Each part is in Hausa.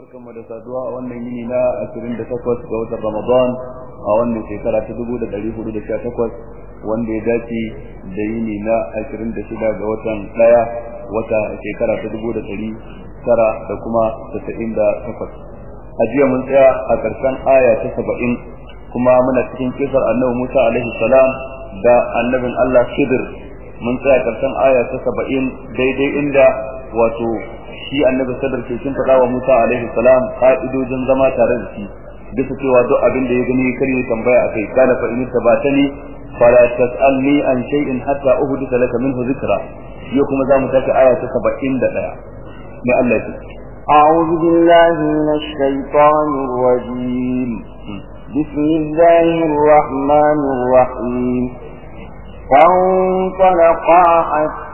barkan mu da saduwa a wannan yini na 28 ga watan Ramadan a wannan shekara ta 1418 wanda ya dace da yini na 26 ga watan ɗaya wata shekara ta 1900 da kuma 98 a jiya mun tsaya a ƙarshen aya ta 70 kuma muna cikin kisar annabi Musa alaihi salam da annabin Allah Khidir. Mun tsaya ƙarshen aya ta 70 daidai inda wato shi annabi sadar ke kin fada wa Musa alaihi salam ka'idojin zama tare da shi bisa cewa duk abin da ya gani kar ya tambaya akai kana fa in tabatani fala tasalni an shay'in hatta uhdita laka minhu dhikra yau kuma zamu tafi aya ta 71 ne Allah ya أعوذ بالله من الشيطان الرجيم بسم الله الرحمن الرحيم فانطلقا حتى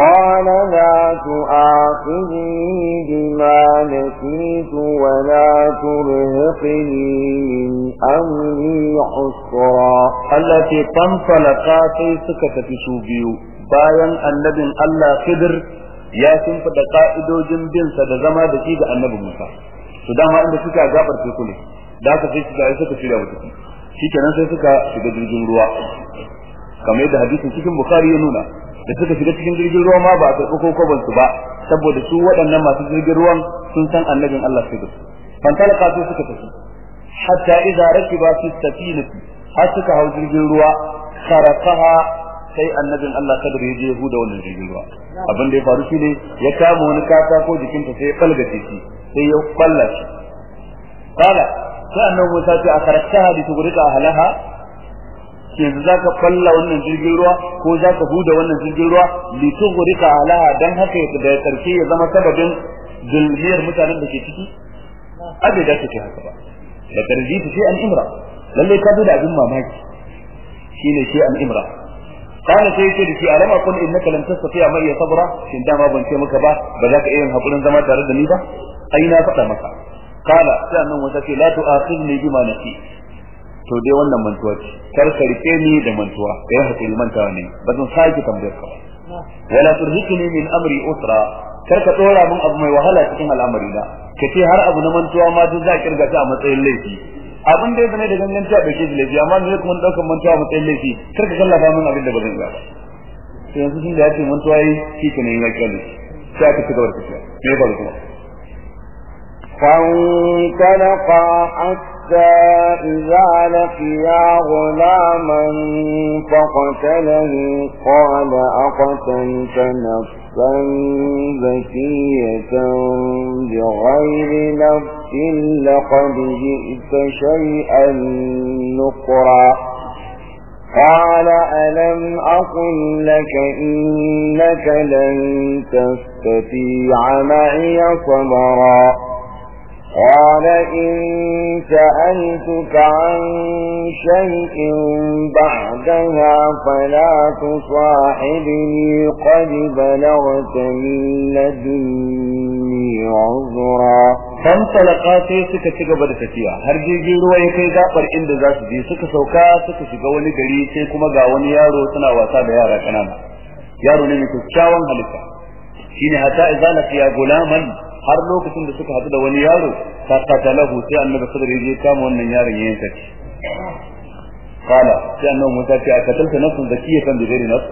قال لا تؤاخذني بما نسيت ولا ترهقني من أمري عسرا التي تنطلقا في سكة biyu bayan annabin Allah Khidir ya shimfida ka'idojin bin sa da zama da shi da annabi Musa to dama inda suka gabar teku ne da aka sai suka suka shirya wata shikenan sai suka shiga jirgin da suka shiga cikin jirgin ruwa ma ba a karɓi ko koban su ba saboda su waɗannan masu jirgin ruwan sun san annabin Allah sai da su. Fantalaka suka tafi. Hatta idza rakiba fi safinati har suka hau jirgin ruwa kharaqaha sai annabin Allah kadar ya je huda wannan jirgin ruwa. Abin da ya faru shine ya kama wani katako jikinta sai ya falgace shi sai ya balla shi. Kala sai annabi Musa ce a kharaqaha li tughriqa ahlaha? Yanzu zaka falla wannan jirgin ruwa ko zaka huda wannan jirgin ruwa li tughrika alaha dan haka ya da ƙarshe ya zama sababin zulmiyar mutanen da ke ciki? Abe da take haka ba. Da karji ta sai an imra ka da abin mamaki. Shine sai an kana sai yake da shi alama kun innaka lam tastati ma ya sabra? Shin dama ban ce maka ba ba za ka iya hakurin zama tare da ni ba? Ai na faɗa maka. Kala sai annan wata ce la tu'akhidni bima nasi. to dai wannan mantuwa ce kar ka rike ni da mantuwa kai hakuri mantawa ne ba zan sake tambayar ka ba wala turhikni min amri usra kar ka dora min abu mai wahala cikin al'amari na kace har abu na mantuwa ma duk za ka kirga ta a matsayin laifi abin da ya zama da ganganci a dauke shi laifi amma ne kuma daukar mantuwa a matsayin laifi kar ka kallafa min abin da ba zan iya ba sai yanzu tun da ya ce mantuwa yi shi kenan ya kyale sai aka ci gaba da tafiya me ya faru kuma فانطلقا حتى إذا لقيا غلاما فقتله قال أقتلت نفسا زكية بغير نفس لقد جئت شيئا نقرا قال ألم أقل لك إنك لن تستطيع معي صبرا قال إن سألتك عن شيء بعدها فلا تصاحبني قد بلغت من لدني عذرا fantalaka sai suka ci gaba da tafiya har jirgin ruwa ya kai gabar inda za su je suka sauka suka shiga wani gari sai kuma ga wani yaro suna wasa da yara kanana yaro ne mai kyakkyawan halitta shine hatta idza laqiya gulaman har lokacin da suka hadu da wani yaro ta qatalahu sai annabi alaihi wasallam kama wannan yaron ya yanka shi. Kala sai annabi Musa ce a katalta nafsun zakiyatan bi ghairi nafs.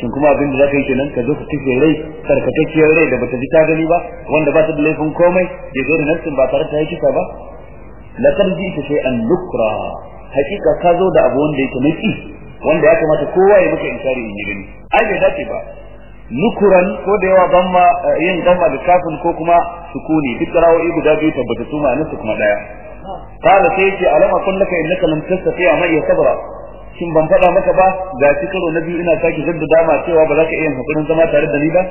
Shin kuma abin da zaka yi kenan? Ka zo ka kace rai karkatacciyar rai da bata ji ta gani ba wanda ba ta da laifin komai bi ghairi nafsin ba tare da yi kisa ba. Laqad ji'ta shay'an nukra. Hakika ka zo da abu wanda yake mai wanda ya kamata kowa ya maka inkari in yi gani. Ai bai dace ba. Nukuran ko da yawa gamma yin gamma da kafin ko kuma sukuni. Duk rawoyi guda biyu tabbata su ma'anar su kuma ɗaya qala sai ya ce alama kun laka innaka lam tastati ma sabra. Shin ban faɗa maka ba? Ga shi karo na biyu ina sake jaddada ma cewa ba za ka iya hakurin zama tare da ni ba.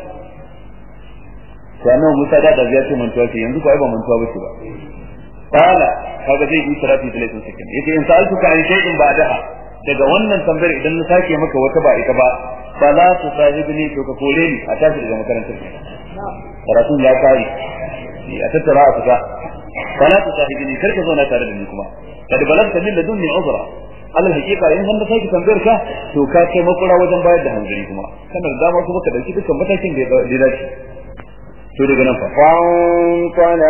To annabi Musa da da ya ce mantuwa ce yanzu ko ai ba mantuwa bace ba. Kala kaga zai yi tarafi da laifin sakin. Yace in sa'altuka an shay'in ba'daha. daga wannan tambayar idan na sake maka wata ba ita ba fala tu sahibni to ka kore ni a tashi daga makarantar ka. Karatun ya kai ni a tattara a fita. Fala tu sahibni kar ka zauna tare da ni kuma. Kada kad balagta min da dunni uzra. Alal hakika in wanda sake tambayar ka to ka kai makura wajen bayar da hankali kuma. Kana da dama kuma ka ɗauki dukkan matakin da ya dace. To daga nan fa. Fa qala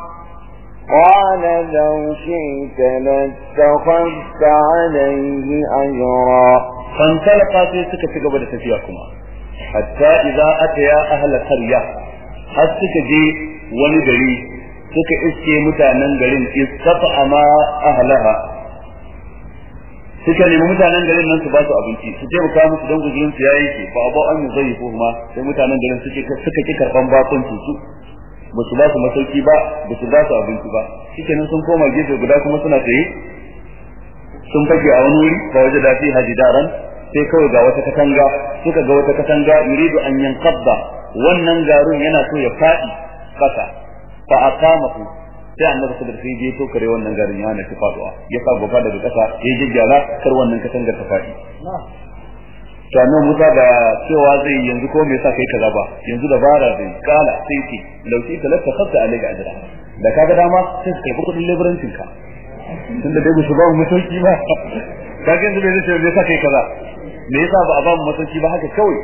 قال لو شئت لاتخذت عليه أجرا فانطلقا في سكة قبل تفياكما حتى إذا أتيا أهل قرية حتى جي ونجري suka iske mutanen garin istafa'ama ahlaha suka nemi mutanen garin nan su ba su abinci su taimaka musu don guzurin su yayi ke ba abu an zai ko ma sai mutanen garin suke suka ki karban bakon su ba su ba su masauki ba ba su ba su abinci ba. Shikenan sun koma gefe guda kuma suna tsaye. Sun fage a wani wuri ba waje da fi hajidaran sai kawai ga wata katanga. Suka ga wata katanga yuridu an yanqadda wannan garun yana so ya faɗi kasa fa aqamahu. Sai annabi sadar sai je to kare wannan garin ya hana shi faɗuwa ya sa gaba daga kasa ya jiggyara kar wannan katangar ta faɗi annabi Musa da cewa zai yanzu ko me yasa kai kaza ba? Yanzu da bara zai kala sai ce lauki talaka khassa alayka ajra. Da kaga dama sai ka karɓi kuɗin leburancin ka. Tunda dai su ba mu mutunci ba. Kaga yanzu bai ce yasa kai kaza? Me yasa ba a ba mu mutunci ba? Haka kawai.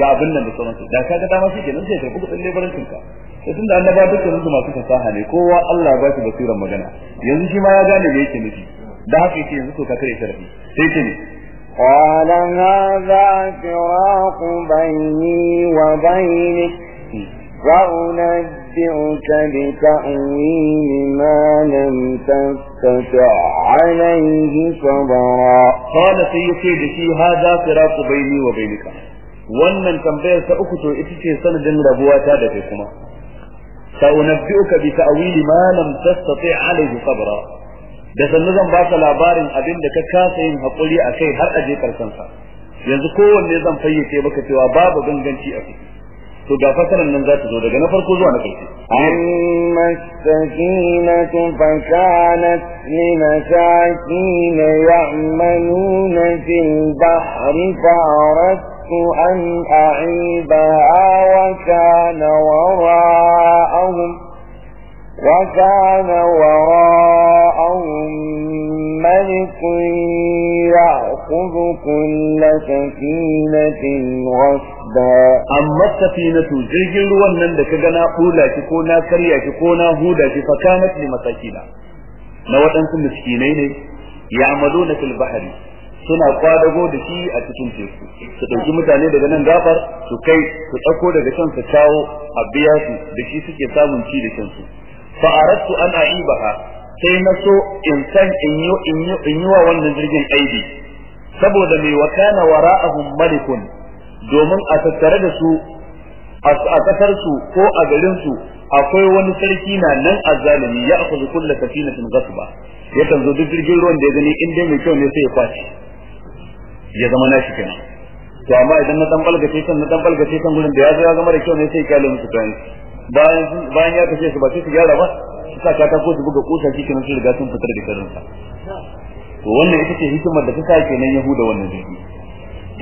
Ga abin nan da sauransu. Da kaga dama shi kenan sai ka karɓi kuɗin leburancin ka. To tunda annaba dukkan su masu fasaha ne kowa Allah ya ba shi basiran magana. Yanzu shi ma ya gane me yake nufi. Da haka yake yanzu to ka kare sharafi sai ce ne قال هذا فراق بيني وبينك وأنبئك بتأويل ما لم تستطع عليه صبرا قال سيدي هذا فراق بيني وبينك wannan tambayar ta uku to ita ce sanadin rabuwa ta da kai kuma sa unabbi'uka bi ta'wili ma lam tastati' alayhi sabra da sannu zan baka labarin abin da ka kasa yin haƙuri a kai har a ƙarshen sa. Yanzu kowanne zan fayyace maka cewa babu ganganci a ciki. To ga fasaran nan za ta zo daga na farko zuwa na ƙarshe. amma sakinatu fa kanat li masakin ya'manuna fil bahri fa aradtu an a'ibaha wa kana wara'ahum وكان وراءهم ملك يأخذ كل سفينة غصبا amma safinatu jirgin ruwan nan da ka gana kula ki ko na karya ki ko na huda ki fa kanat li masakina na waɗansu miskinai ne ya'maluna fil bahri suna kwadago da shi a cikin teku su ɗauki mutane daga nan gafar su kai su ɗauko daga can su kawo a biya su da shi suke samun ci da kansu fa aradtu an aibaha sai na so in san in yi in yi in yi wa wannan jirgin aibi saboda mai wakana wara'ahum malikun domin a da su a ƙasar ko a garin su akwai wani sarki na nan azzalimi ya akhudhu kull safinatin ghasba. Yakan zo duk jirgin ruwan da ya gani in dai mai kyau ne sai ya kwaci ya zama nashi kenan. To amma idan na dan balgace kan na dan balgace kan gurin da ya zo ya zama da kyau ne sai ya kalle musu kayan bayan ya tafi su ba sai su gyara ba su sa kata ko su buga kusa shi kenan su riga sun fitar da karin sa to wannan ita ce hikimar da ta sa kenan yahuda wannan jirgi.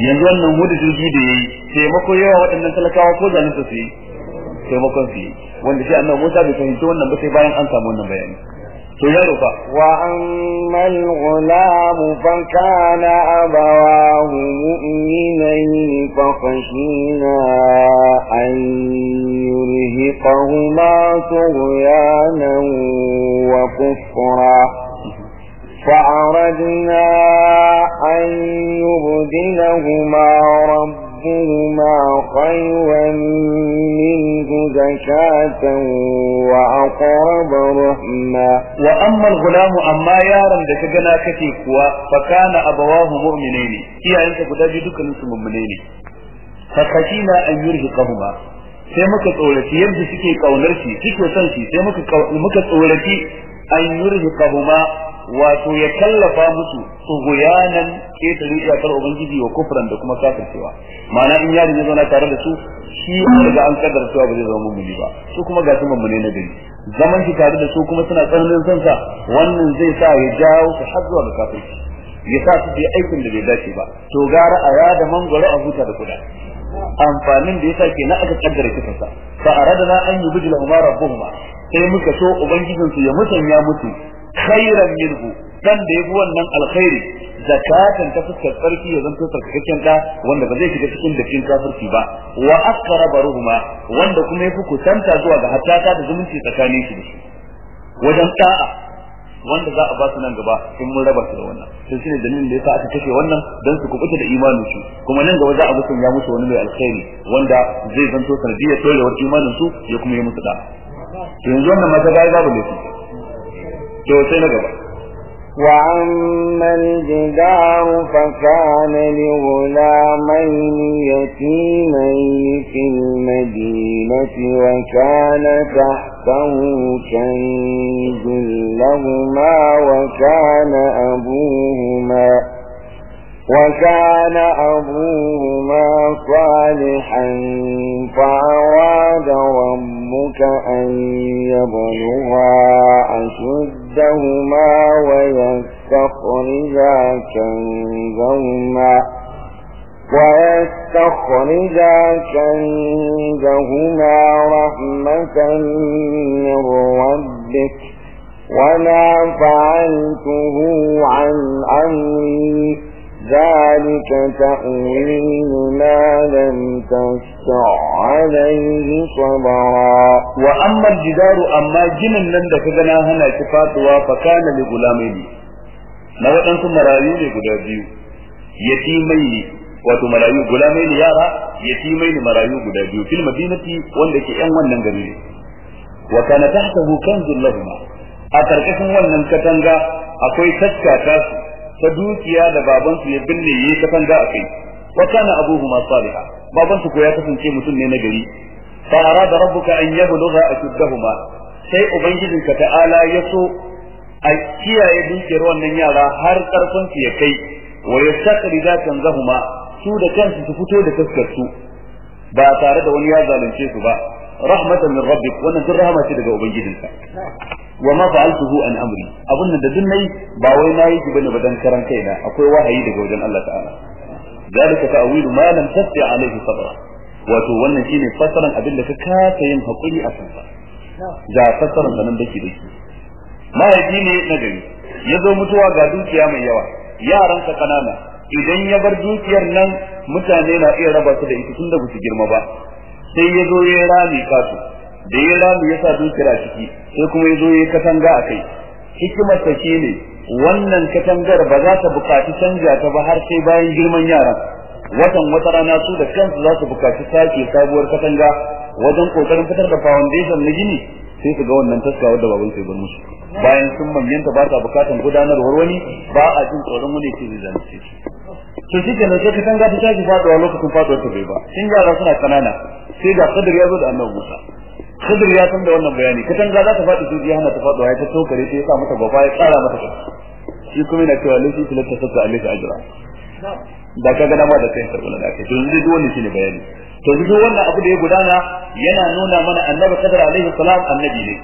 Yanzu wannan huɗu jirgi da yayi taimako yawa waɗannan talakawa ko nasa su yi taimakon su yi. Wanda shi annabi Musa bai fahimci wannan ba sai bayan an samu wannan bayani. وأما الغلام فكان أبواه مؤمنين فخشينا أن يرهقهما طغيانا وكفرا. فأردنا أن يبدلهما ربهما خيرا منه زكاة وأقرب رحما وأما الغلام أما يارا da ka gana kake kuwa fa kana abawahu mu'minaini iyayensa guda biyu dukkanin su mu'minai ne fa khashina an yurhiqahuma sai muka tsoraci yadda suke kaunar shi suke son shi sai muka muka tsoraci an yurhiqahuma wato ya kallafa musu tsuguyanan ƙetare iyakar ubangiji wa kufran da kuma kafircewa. Ma'ana in yaron ya zauna tare da su shi daga an kaddara cewa ba zai zama mummuni ba. Su kuma ga su mummune na gari. Zaman shi tare da su kuma suna tsananin son sa wannan zai sa ya jawo su har zuwa ga kafirci. Ya sa su yi aikin da bai dace ba. To gara a yada mangwaro a huta da kuda amfanin da yasa kenan aka kaddara kisansa fa aradna an yubdila huma rabbuhuma sai muka so ubangijinsu ya musanya musu khairan minhu. Dan da yafi wannan alkhairi zakatan ta fuskar sarki ya zanto sarkakakken da wanda ba zai shiga cikin dafin kafirci ba. Wa aqraba ruhuma wanda kuma yafi kusanta zuwa ga hattata da zumunci tsakanin shi da shi. Wajen da'a wanda za a ba su nan gaba in mun raba su da wannan. Sai shine dalilin da yasa aka kashe wannan dan su kubuta da imanin su. Kuma nan gaba za a musu ya musu wani mai alkhairi wanda zai zanto sanadiyar dorewar imanin su ya kuma yi musu da yanzu wannan mata ga babu laifi. to sai na gaba وأما الجدار فكان لغلامين يتيمين في المدينة وكان تحته كنز لهما وكان أبوهما وكان أبوهما صالحا فأراد ربك أن يبلغا أشدهما ويستخرجا كنزهما ويستخرجا كنزهما رحمة من ربك وما فعلته عن أمري ذلك تأويل ما لم تستع عليه صبرا وأما الجدار أما جنن لن دكنا هنا كفاتوا فكان لغلامين na waɗansu marayu ne guda biyu yatimai ne wato marayu gulamai ne yara yatimai ne marayu guda biyu fil madinati wanda ke yan wannan gari ne wa kana tahtahu kanzun lahum a karkashin wannan katanga akwai taska ta su ta dukiya da baban su ya binne yi katanga a kai. Wa kana abuhuma salihah baban su ko ya kasance mutum ne na gari. Fa arada rabbuka an yablugha ashuddahuma. Sai ubangijinka ta'ala ya so a kiyaye dukiyar wannan yara har ƙarfin su ya kai. Wa yastaqrida kanzahuma su da kansu su fito da taskar su. Ba tare da wani ya zalunce su ba. Rahmatan min rabbik. Wannan duk rahama ce daga ubangijinka. Wa ma fa'altuhu an amri. Abun da duk na yi ba wai na yi ki ba ne badan karan kaina. Akwai wahayi daga wajen Allah ta'ala. Zalika ta'wilu ma lam tasti alayhi sabra. Wato wannan shine fasaran abin da ka kasa yin haƙuri a kansa. Ga fasaran da nan dake dake mahaifi ne na gari. Ya zo mutuwa ga dukiya mai yawa. Yaransa kanana. Idan ya bar dukiyar nan mutane na iya raba su da ita tun da ba su girma ba. Sai ya zo ya rami kasu. Da ya rami ya sa dukiyar a ciki sai kuma ya zo ya katanga a kai. Hikimar ta ne wannan katangar ba za ta buƙaci canja ta ba har sai bayan girman yaran watan wata rana su da kansu za su buƙaci sake sabuwar katanga wajen ƙoƙarin fitar da foundation na gini sai su ga wannan taska wadda baban sai bar musu. Bayan sun manyanta ba ta bukatan gudanarwar wani ba a jin tsoron wani ke zai zalunce shi. To shi kenan sai katanga ta tashi faɗuwa lokacin faduwar ta bai ba. Sun yara suna kanana sai ga kadir ya zo da annabi Musa. Kadir ya san da wannan bayani. Katanga za ta faɗi su hana ta faɗuwa ya ta tokare ta ya sa mata gaba ya tsara mata kai shi kuma yana cewa lafi tilasta sassa alaihi ajra da ka ga dama da kai karɓar da kai. To yanzu duk wannan shine bayani. To duk wannan abu da ya gudana yana nuna mana annabi kadar alaihi salam annabi ne.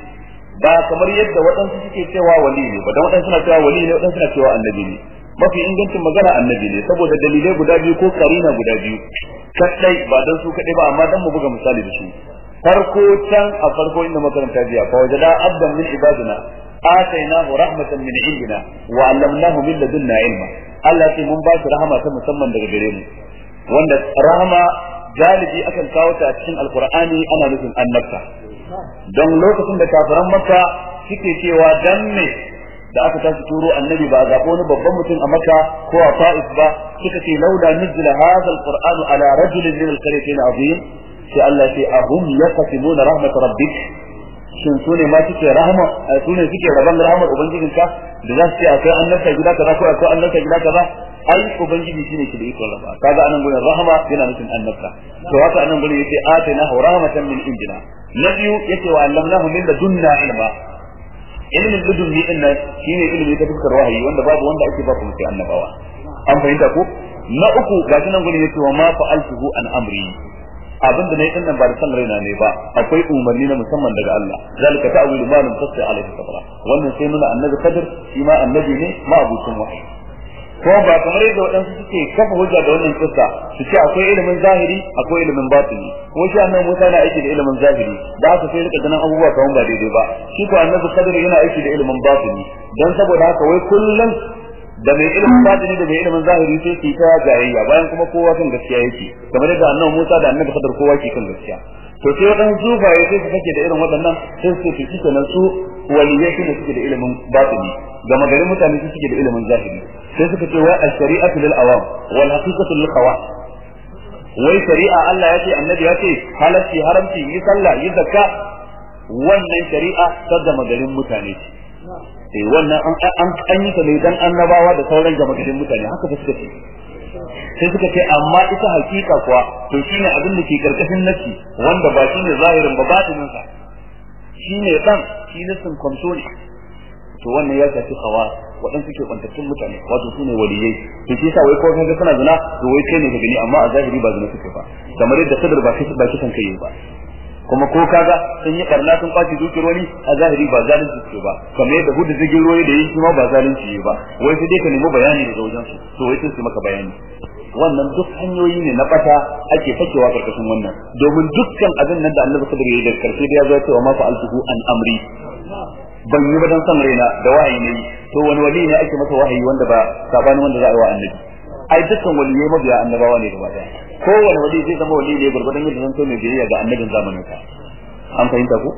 Ba kamar yadda waɗansu suke cewa wali ne ba dan waɗansu suna cewa wali ne waɗansu suna cewa annabi ne. Mafi ingancin magana annabi ne saboda dalilai guda biyu ko karina guda biyu. Kadai ba dan su kadai ba amma dan mu buga misali da su. Farko can a farko inda makaranta jiya fa wajada abdan min ibadina atainahu rahmatan min indina wa 'allamnahu min ladunna ilma. Allah ce mun ba shi rahama ta musamman daga gare mu. Wanda rahama galibi akan kawo ta a cikin alqur'ani ana nufin annabta. Don lokacin da kafiran makka suke cewa dan me da aka tashi turo annabi ba zaɓo wani babban mutum a makka ko a ta'if ba suka ce laula nuzila hadha alqur'anu ala rajulin min alqaryatayn azim. Sai Allah ya ce ahum yaqsimuna rahmat rabbik? Shin su ne ma suke rahama su ne suke raban rahamar ubangijinka? Da za su ce akwai annabta gida kaza ko akwai annabta gida kaza? Ai ubangiji shine ke da ikon raba. Kaga a nan gurin rahama yana nufin annabta. To haka a nan gurin ya ce atina rahmatan min indina. Na biyu ya ce wa allamnahu min ladunna ilma. Ilmin ladunni inna shine ilimi ta fuskar wahayi wanda babu wanda ake ba kuma sai annabawa. An fahimta ko? Na uku gashi nan gurin ya ce wa ma fa'altuhu an amri. Abin da na yi ɗin nan ba da san raina ne ba akwai umarni na musamman daga Allah. Zalika ta'wilu ma lam tasdi alaihi sabra. Wannan sai nuna annabi kadir shi ma annabi ne ma abucin wahayi. Ko ba kamar yadda waɗansu suke kafa hujja da wannan kissa su ce akwai ilimin zahiri akwai ilimin batini. Ko shi annabi Musa yana aiki da ilimin zahiri da aka sai riƙa ganin abubuwa kaman ba daidai ba. Shi ko annabi kadir yana aiki da ilimin batini. Dan saboda haka wai kullum da mai ilimin batini da mai ilimin zahiri sai ke ta jayayya bayan kuma kowa kan gaskiya yake kamar yadda annabi Musa da annabi Khidr kowa ke kan gaskiya. To sai wadan zubaye sai su kake da irin waɗannan sai su ce kike nan su waliyai su suke da ilimin batini ga magarin mutane su suke da ilimin zahiri. Sai suka ce wai al-shari'atu lil awam wal haqiqatu lil qawa wai shari'a Allah ya ce annabi ya ce halacci haramci yi sallah yi zakka. Wannan shari'a ta ga magarin mutane eh wannan an an yi ta ne dan annabawa da sauran gama garin mutane. Haka ba suka ce. Sai suka ce amma ita hakika kuwa to shine abin da ke ƙarƙashin nafsi wanda ba shine zahirin ba batinin sa shine dan shi nasin kwamso to wannan ya shafi hawa waɗanda suke kwantattun mutane wato su waliyai. To shi yasa wai ko kaga suna zina to wai kai ne ka gani amma a zahiri ba zina suke ba. Kamar yadda sadar ba kishi ba kisan kai ba. Kuma ko kaga sun yi karna sun kwaci dukiyar wani a zahiri ba zalunci suke ba. Kamar yadda huɗu zigin ruwa da yi shi ma ba zalunci yi ba. Wai sai dai ka nemi bayani daga wajen su to wai sun su maka bayani. Wannan duk hanyoyi ne na bata ake fakewa ƙarƙashin wannan. Domin dukkan abin nan da annabi sadar yayi da ƙarshe da ya zo cewa ma fa'altuhu an amri. Ban yi ba dan san raina da wahayi ne to wani wali ne ake masa wahayi wanda ba sabanin wanda za a yi wa annabi. Ai dukkan waliyai mabiya annabawa ne gaba ɗaya kowane wali zai zama wali ne gurgurdan yadda zan so mai biyayya ga annabin zamanin ka an fahimta ko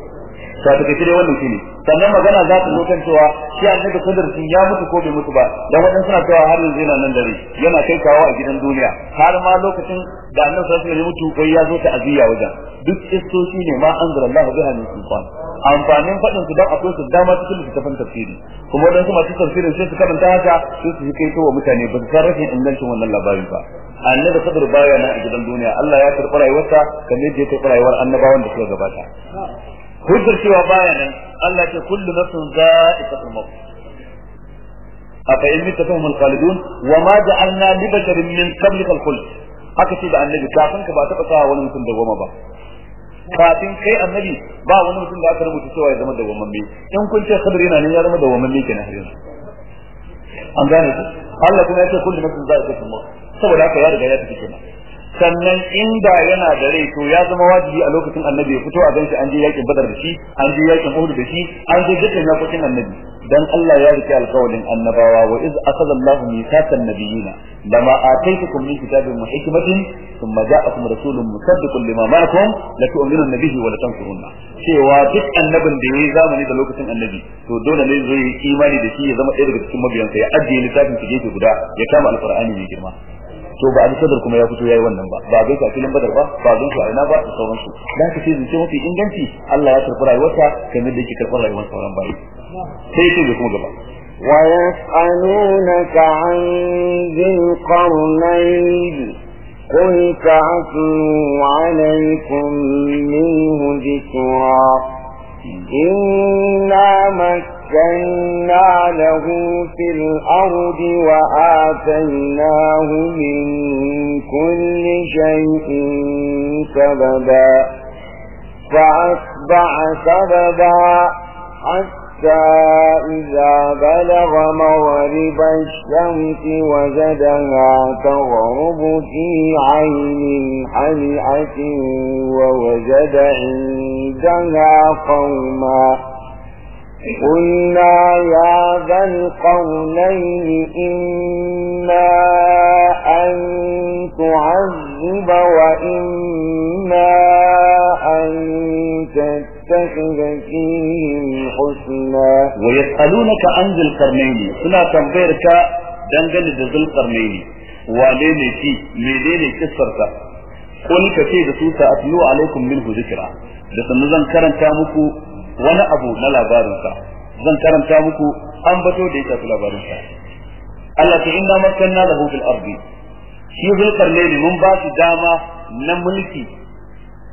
ta take dai wannan shine sannan magana za ta zo kan cewa shi annabi kadar sun ya mutu ko bai mutu ba dan wadannan suna cewa har yanzu yana nan dare yana kai kawo a gidan duniya. Har ma lokacin da annabi sallallahu alaihi mutu kai ya zo ta aziya wajen. Duk istoci ne ma anzalallahu biha min sultan. Amfanin faɗin su dan akwai su dama cikin littafin tafsiri. Kuma wadansu masu tafsirin sai su karanta haka sai su kai wa mutane ba su san rashin ingancin wannan labari ba. Annabi kadar baya nan a gidan duniya. Allah ya karɓi rayuwarsa kamar yadda ya karɓi rayuwar annabawan da suka gabata. Hujjar cewa baya nan Allah ce kullu nafsin za'iqatul maut. Fahum al-khalidun wa ma ja'alna li basharin min qablika al-khuld haka ce da annabi kafin ka ba taba sawa wani mutum da goma ba. Kafin kai annabi ba wani mutum da aka rubuta cewa ya zama da goma in kun ce sadri yana ne ya zama da goma kenan har yanzu. An gane ku? Allah kuma ya ce kullu nafsin za'iqatul maut saboda haka ya riga ya tafi kenan. Sannan inda yana da rai to ya zama wajibi a lokacin annabi ya fito a gan shi an je yaƙin badar da shi an je yaƙin uhud da shi an je dukkan yakokin annabi. Dan Allah ya riƙe alƙawarin annabawa wa iz akhadha Allahu mithaqan nabiyina lama ataytukum min kitabin wa hikmatin thumma ja'akum rasulun musaddiqun lima ma'akum la tu'minuna bihi wa la tansurunna. Cewa duk annabin da yayi zamani da lokacin annabi to dole ne zai yi imani da shi ya zama ɗaya daga cikin mabiyansa ya ajiye littafin su gefe guda ya kama alqur'ani mai girma. To ba a sadar kuma ya fito yayi wannan ba. Ba ga filin badar ba ba ga shi a ina ba da sauransu. Da ka ce zance mafi inganci Allah ya karɓi rayuwarsa kamar da yake karɓar rayuwar sauran bayi. Sai yake da kuma ويسألونك عن ذي القرنين قل تعتلوا عليكم منه ذكرا. إنا مكنا له في الأرض وآتيناه من كل شيء سببا. فأتبع سببا حتى إذا بلغ مغرب الشمس وجدها تغرب في عين حمئة ووجد عندها قوما. قلنا يا ذا القرنين إما أن تعذب وإما أن تتخذ فيهم حسنا ويسألونك عن ذي القرنين سنة تنبيرك دنجل ذي القرنين wane ne shi menene kissarsa qul ka ce da su sa atlu alaikum minhu zikra da sannan zan karanta muku wani abu na labarinsa zan karanta muku an bato da ya tafi labarinsa Allah ta inna makanna lahu fil ardi shi zulkarnaini mun ba shi dama na mulki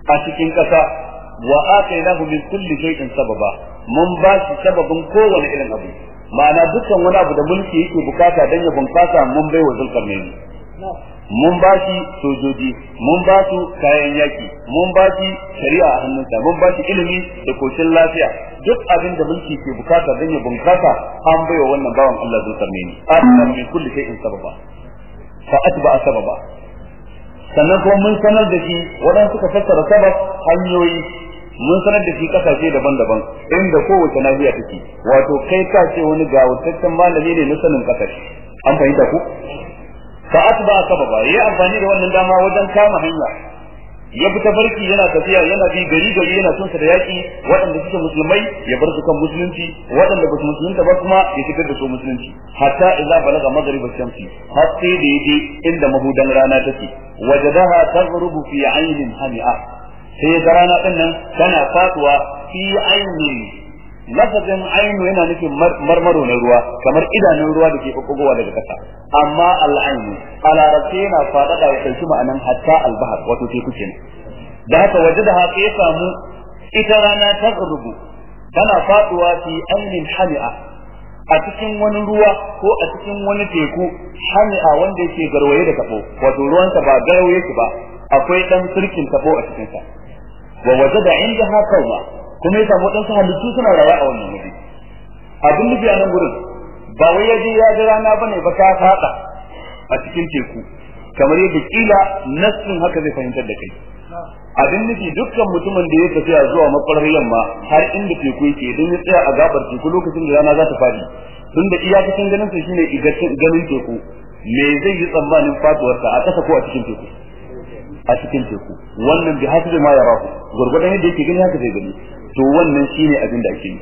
a cikin kasa wa atainahu min kulli shay'in sababa. Mun ba shi sababin kowane irin abu. Ma'ana dukkan wani abu da mulki yake buƙata dan ya bunkasa mun bai wa zulkarnaini mun ba shi sojoji mun ba su kayan yaki mun ba shi shari'a a hannunsa mun ba shi ilimi da koshin lafiya. Duk abin da mulki ke buƙata dan ya bunkasa an baiwa wannan bawan Allah zai sarne ni asna min kulli shay'in sababa. Fa atba sababa. Sannan kuma mun sanar da shi wadan suka fassara sabab hanyoyi. Mun sanar da shi ƙasashe daban-daban inda kowace nahiya take. Wato kai ka ce wani gawurtaccen malami ne na sanin ƙasashe an fahimta ku? Fa atba sababa yayi amfani da wannan dama wajen kama hanya. Ya bi ta barki yana tafiya yana bi gari gari yana tunsa da yaki. Waɗanda suke musulmai ya bar su kan musulunci. Waɗanda ba su musulunta ba kuma ya shigar da su musulunci. Hatta idza balaga maghrib ash-shamsi har sai da ya je inda mahudan rana take. Wajadaha taghrubu fi aynin hami'a. Sai ga rana ɗin nan tana faɗuwa fi aynin lafazin ainu yana nufin marmaro na ruwa kamar idanun ruwa da ke kokowa daga kasa amma al'ainu a larabci yana faɗaɗa ya ɗauki ma'anan hatta albahar wato teku kenan. Da haka waje da haka ya samu ita rana ta rubu tana faɗuwa fi ainin hami'a a cikin wani ruwa ko a cikin wani teku hami'a wanda yake garwaye da tabo wato ruwansa ba garwaye ba akwai dan sirkin tabo a cikinsa. Wa wajada indaha qauma kuma ya samu waɗansu halittu suna rawa a wannan wuri abin nufi a nan gurin ba wai ya je ya ga rana ba ne ba ta faɗa a cikin teku kamar yadda kila nassin haka zai fahimtar da kai. Abin nufi dukkan mutumin da ya tafiya zuwa makwarar yamma har inda teku yake idan ya tsaya a gabar teku lokacin da rana za ta faɗi tun da iyakacin ganin sa shine ganin teku me zai yi tsammanin faduwarsa a ƙasa ko a cikin teku? A cikin teku. Wannan bi hasbi ma yarahu gurgurdan yadda yake gani haka zai gani. To wannan shine abin da ake yi.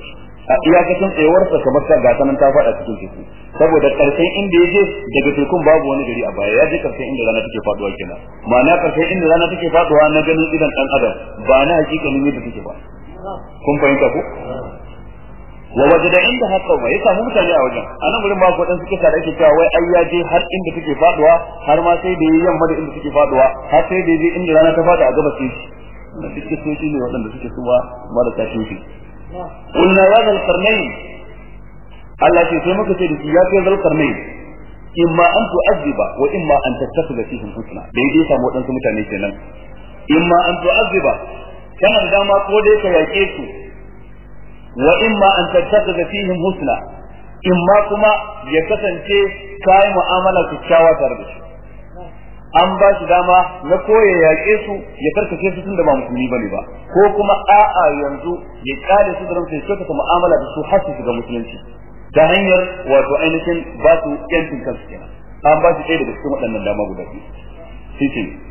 A iyakacin tsayuwarsa kamar ta gata nan ta faɗa cikin teku. Saboda ƙarshen inda ya je daga tekun babu wani gari a baya. Ya je ƙarshen inda rana take faɗuwa kenan. Ma'ana ƙarshen inda rana take faɗuwa na ganin idan dan adam ba na hakikanin yadda take ba. Kun fahimta ko? wa wajada inda haka ba ya samu mutane a wajen anan gurin ba ko dan suke tare ake cewa wai ai ya je har inda take faduwa har ma sai da yayi yamma da inda take faduwa har sai da yaje inda rana ta fada a gaba sai da suke so shi ne waɗanda suke suwa marasa tushe قلنا يا ذا القرنين Allah ce sai muka ce da shi ya kai zalkarnai imma an tu'azziba wa imma an tattakhidha fihim husna da yake samu wadansu mutane kenan imma an tu'azziba kana da dama ko dai ka yake su wa imma an tattakhidha fihim husna imma kuma ya kasance kai mu'amala kyakkyawa tare da su. An ba shi dama na koya yaƙe su ya karkace su tunda ba musulmi ba ne ba. Ko kuma a'a yanzu ya kare su da ransa ya kyautata mu'amala da su har su shiga musulunci. Ta hanyar wato ainihin ba su yancin kansu kenan. An ba dama guda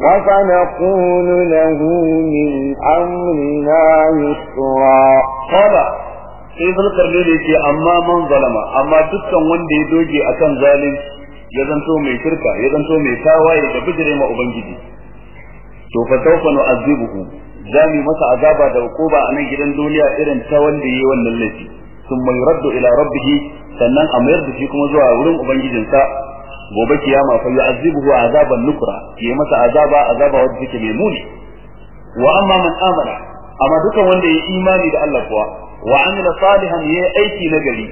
وسنقول له من أمرنا يسرا قال sai zulkarni ne ce amma man zalama amma dukkan wanda ya doge akan zalim ya zanto mai shirka ya zanto mai tawaye da bijire ma ubangiji to fa sawfa nu'azibuhu zami masa azaba da hukuma a nan gidan duniya irin ta wanda yi wannan laifi thumma yuraddu ila rabbih sannan a mayar da shi kuma zuwa wurin ubangijinsa gobe kiyama fa yu'azibuhu azaban nukra yi masa azaba azaba wanda take mai muni. Wa amma man amana amma dukan wanda ya imani da Allah kuwa wa amila salihan ya aiki na gari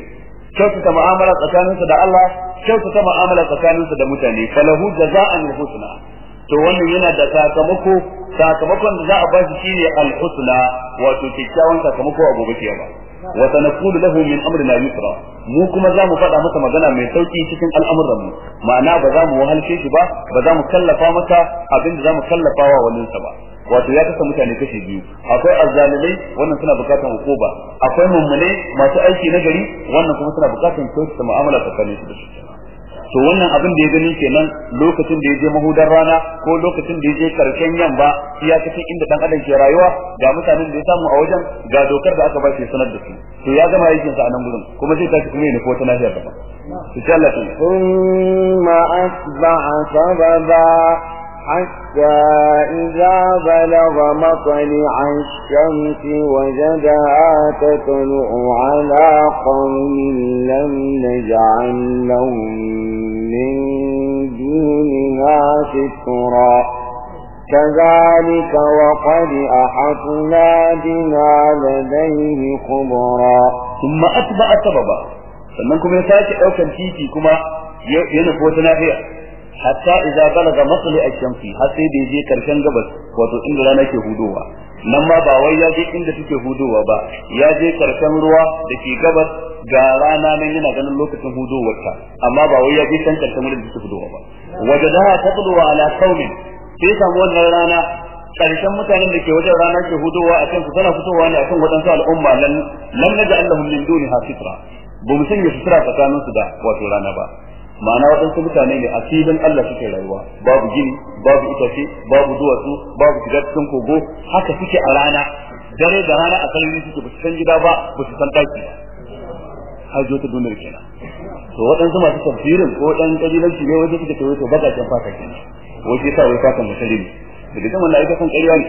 kyautata mu'amala tsakaninsa da Allah kyautata mu'amala tsakaninsa da mutane falahu jaza'an husna. To wannan yana da sakamako sakamakon da za a bashi shine al-husna wato kyakkyawan sakamako a gobe kiyama. Wa sanaqulu lahu min amrina yusra. Mu kuma za mu faɗa masa magana mai sauƙi cikin al'amuran mu. Ma'ana ba za mu wahalce shi ba ba za mu kallafa masa abin da za mu kallafa wa wannan sa ba. Wato ya kasa mutane kashi biyu. Akwai azzalimai wannan suna bukatan hukuma. Akwai mummune masu aiki na gari wannan kuma suna bukatan kyautata mu'amala tsakanin su da su. to wannan abin da ya gani kenan lokacin da ya je mahudar rana ko lokacin da ya je karshen yamma iyakacin inda dan adam ke rayuwa ga mutanen da ya samu a wajen ga dokar da aka ba shi sanar da su to ya gama aikin sa a nan gurin kuma zai tashi kuma ya nufi wata nahiyar daban insha Allah ثم أتبع سببا حتى إذا بلغ مطلع الشمس وجدها تطلع على قوم لم نجعل لهم من دونها سترا. كذلك وقد أحطنا بما لديه خبرا. ثم أتبع سببا. sannan kuma ya sake daukan titi kuma ya nufi hatta idza balaga matli ash-shamsi har sai da je ƙarshen gabas wato inda rana ke hudowa. Nan ma ba wai ya je inda take hudowa ba ya je ƙarshen ruwa da ke gabas ga rana nan yana ganin lokacin hudowar ta amma ba wai ya je can ƙarshen wurin da take hudowa ba. Wajadaha taqlu ala qaumin sai samu wannan rana ƙarshen mutanen da ke wajen rana ke hudowa a kan su tana fitowa ne akan wadansu al'umma lan lam naj'alhum min duniha fitra. Ba mu sanya sutura tsakanin su da wato rana ba. Ma'ana waɗansu mutane ne a filin Allah suke rayuwa. Babu gini babu itace babu duwatsu babu shiga cikin kogo. Haka suke a rana. Dare da rana a sarari suke ba su san gida ba ba su san ɗaki ba. Har zo ta duniyar kenan. To waɗansu masu tafsirin ko ɗan ƙabilanci ne wajen suke tawaito baƙaƙen fata kenan. Wace sa wai fatan musali ne. Daga zaman na ita san ƙarya ne.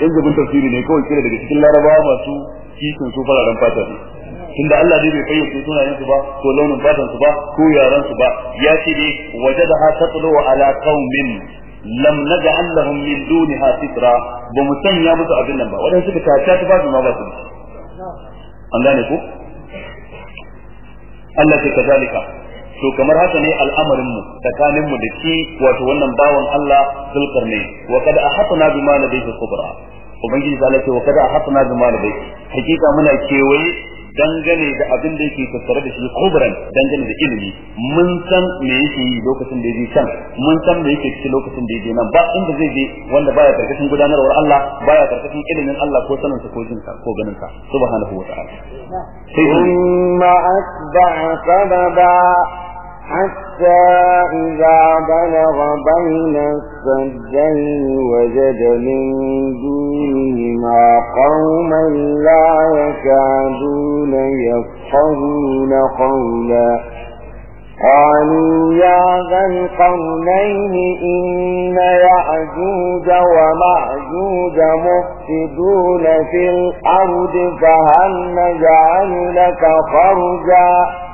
Ɗan jabin tafsiri ne kawai kira daga cikin larabawa masu kishin su fararen fata ne. Tunda Allah dai bai fayyace sunayen su ba ko launin fatan su ba ko yaran su ba. Ya ce dai wajadaha tatlu ala qaumin lam naj'al lahum min duniha sitra. Ba mu sanya musu abin nan ba. Wadanda suka tace ta ba ma ba su an gane ko Allah ce kazalika. To kamar haka ne al'amarin mu tsakanin mu da shi wato wannan bawan Allah zulkarne wa kad ahatna bima ladayhi kubra ubangiji ta wa kad ahatna bima ladayhi. Hakika muna kewaye dangane da abin da yake tattare da shi kubran dangane da ilimi. Mun san me yake yi lokacin da yake can. Mun san me yake ciki lokacin da yake nan. Ba inda zai je wanda baya ƙarƙashin gudanarwar Allah baya ƙarƙashin ilimin Allah ko sanin sa ko jin sa ko ganin sa subhanahu wa ta'ala. Sai ma asba'a sababa حتى إذا بلغ بين السجين وجد من دونهما قوما لا يكادون يفقهون قولا. قالوا يا ذا القرنين إن يعجوج ومعجوج مفسدون في الأرض فهل نجعل لك خرجا؟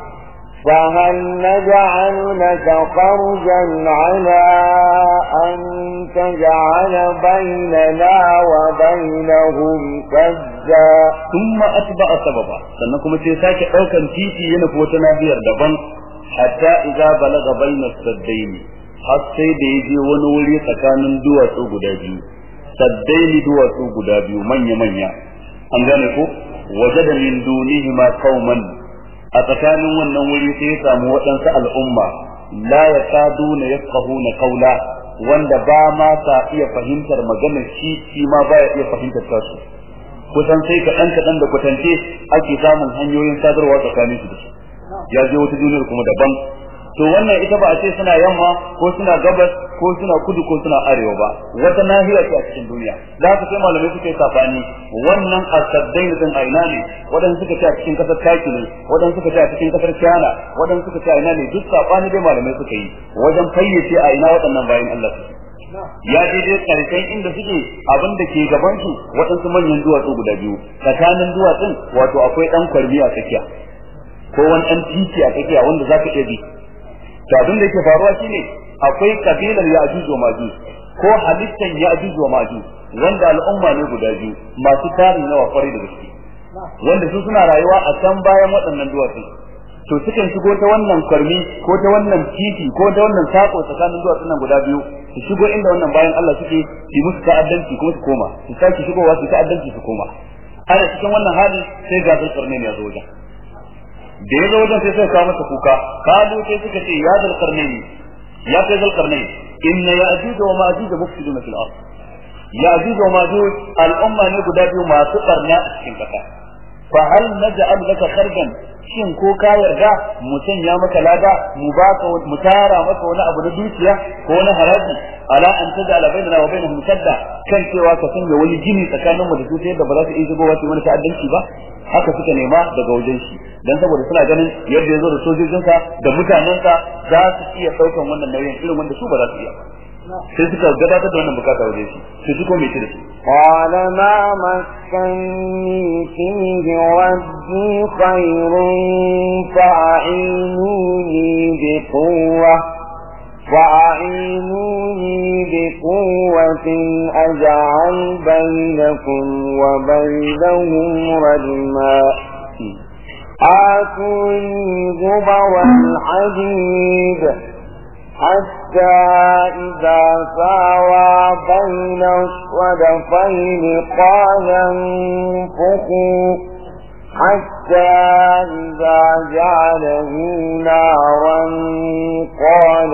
فهل نجعل لك خرجا على أن تجعل بيننا وبينهم سدا؟ ثم أتبع سببا. سنكم تيساك أوكا تيتي ينفو تنابير دبن حتى إذا بلغ بين السدين. حتى ديجي ونولي سكان سوق دابي سدين دوا سوق دابي ومن يمن أنجانكو؟ وجد من دونهما قوما. A tsakanin wannan wuri sai ya samu waɗansu al'umma la ya kadu na ya na kaula wanda ba ma sa iya fahimtar maganar shi shi ma ba ya iya fahimtar tasu. Kusan sai kaɗan kaɗan da kwatance ake samun hanyoyin sadarwa tsakanin su da su. Ya je wata duniyar kuma daban to wannan ita ba a ce suna yamma ko suna gabas ko suna kudu ko suna arewa ba. Wata nahiya ce a cikin duniya. Da haka sai malamai suka yi saɓani wannan asaddain din aina ne? Wadanda suka ce a cikin ƙasar taki ne wadanda suka ce a cikin ƙasar China wadanda suka ce a ina ne? Duk saɓani dai malamai suka yi wajen fayyace a ina waɗannan bayan Allah su ya daidai ƙarshen inda suke abin da ke gaban su waɗansu manyan duwatsu guda biyu. Tsakanin duwatsun wato akwai ɗan kwarmi a tsakiya ko wani ɗan titi a tsakiya wanda za ka iya to abin da yake faruwa shine akwai kabilar Ya'juj wa Majuj ko halittan Ya'juj wa Majuj wanda al'umma ne guda biyu masu tarin yawa ƙwarai da gaske wanda su suna rayuwa a can bayan waɗannan duwatsu. To sukan shigo ta wannan kwarmi ko ta wannan titi ko ta wannan sako tsakanin duwatsun nan guda biyu su shigo inda wannan bayan Allah suke su musu ta'addanci kuma su koma. Su sake shigowa su ta'addanci su koma. Ana cikin wannan hali sai ga zulkarnain ya zo wajen. Da ya zo wajen sai suka kawo masa kuka. Kalu sai suka ce ya zulkarnain ya kai zulkarnain inna ya'juj wa ma'juj mufsiduna fil ard. Ya'juj wa ma'juj al'umma ne guda biyu masu barna a cikin kasa fa hal naj'al laka kharjan? Shin ko ka yarda mu sanya maka lada mu baka mu tara maka wani abu na dukiya ko wani haraji? Ala an taj'ala bainana wa bainahum sadda kan cewa ka sanya wani gini tsakaninmu da su ta yadda ba za su iya shigowa su wani ta'addanci ba? haka suka nema daga wajen shi. Dan saboda suna ganin yadda ya zo da sojojinsa da mutanensa za su iya saukan wannan nauyin irin wanda su ba za su iya sai suka gabatar da wannan buƙata waje shi. Sai su kome shi da su. Qala ma maskanni fihi rabbi khairun fa'inuni bi quwwah وأعينوني بقوة أجعل بينكم وبينهم رجما آتوني زبر الحديد حتى إذا ساوى بين الصدفين قال انفخوا حتى إذا جعله نارا قال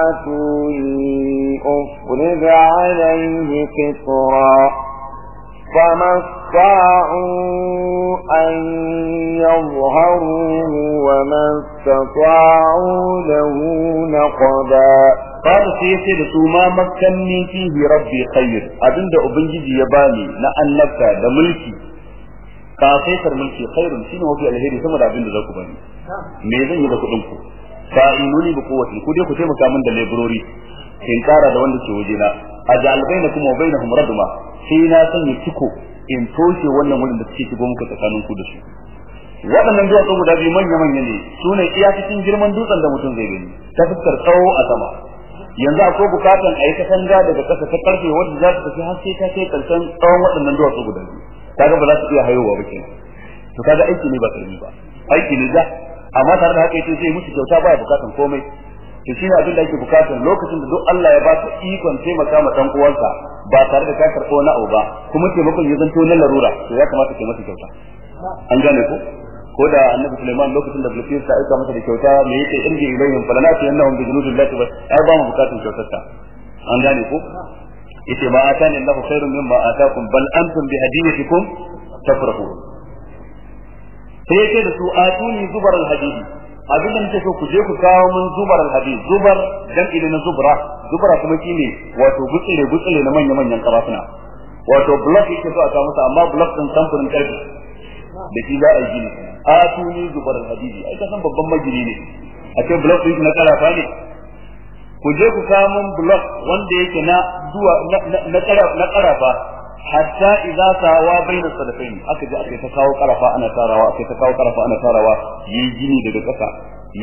آتوني أفرغ عليه كسرا فما استطاعوا أن يظهروه وما استطاعوا له نقبا قال سيسي لسو ما مكنني فيه ربي خير أبن دا أبنجي يباني نأن نفتا دا ملكي kasaitar mulki khairun shine mafi alheri sama da abin da za ku bani. Me zan yi da kuɗin ku? Fa inuni bi quwwati ku dai ku taimaka min da laborori in kara da wanda ke waje na ajal bainakum wa bainahum radma. Sai na sanya ciko in toshe wannan wurin da suke shigo muku tsakanin ku da su. Waɗannan duwatsu guda biyu manya manya ne. Su ne cikin girman dutsen da mutum zai gani. Ta fuskar tsawo a sama. Yanzu akwai bukatan a yi katanga daga ƙasa ta ƙarfe wanda za ta tafi har sai ta kai ƙarshen tsawon waɗannan duwatsu guda biyu. Kaga ba za su iya hayowa ba kenan. To kaga aiki ne ba ƙarami ba. Aiki ne da amma tare da haka ya ce sai musu kyauta baya bukatan komai. To shine abin da ake bukatan lokacin da duk Allah ya baka ikon taimaka ma dan uwanka ba tare da ka karɓo na ba kuma taimakon ya zanto na larura to ya kamata ka masa kyauta. An gane ko? Ko da annabi Sulaiman lokacin da Bilqis ta aika masa da kyauta me yake irji ilayhim falanati annahum bi junudil lati bas ai ba mu bukatun kyautar ta an gane ko? Ya ce ma atani Allahu khairun mimma atakum bal antum bi hadiyatikum tafrahun sai yake da su atuni zubar al-hadidi abin da nake so ku je ku kawo mun zubar al-hadid zubar dan ile na zubra. Zubra kuma shine wato gutsire gutsire na manya manyan karafuna. Wato block yake so a kawo masa amma block din samfurin ƙarfi da shi za a yi gini. Atuni zubar al-hadidi ai ka san babban magini ne. A ce block din na karafa ne. Ku je ku mun block wanda yake na zuwa na na karafa. Hatta idza sawa baina sadafaini aka je aka ta kawo karafa ana tarawa aka ta kawo karafa ana tarawa yi gini daga kasa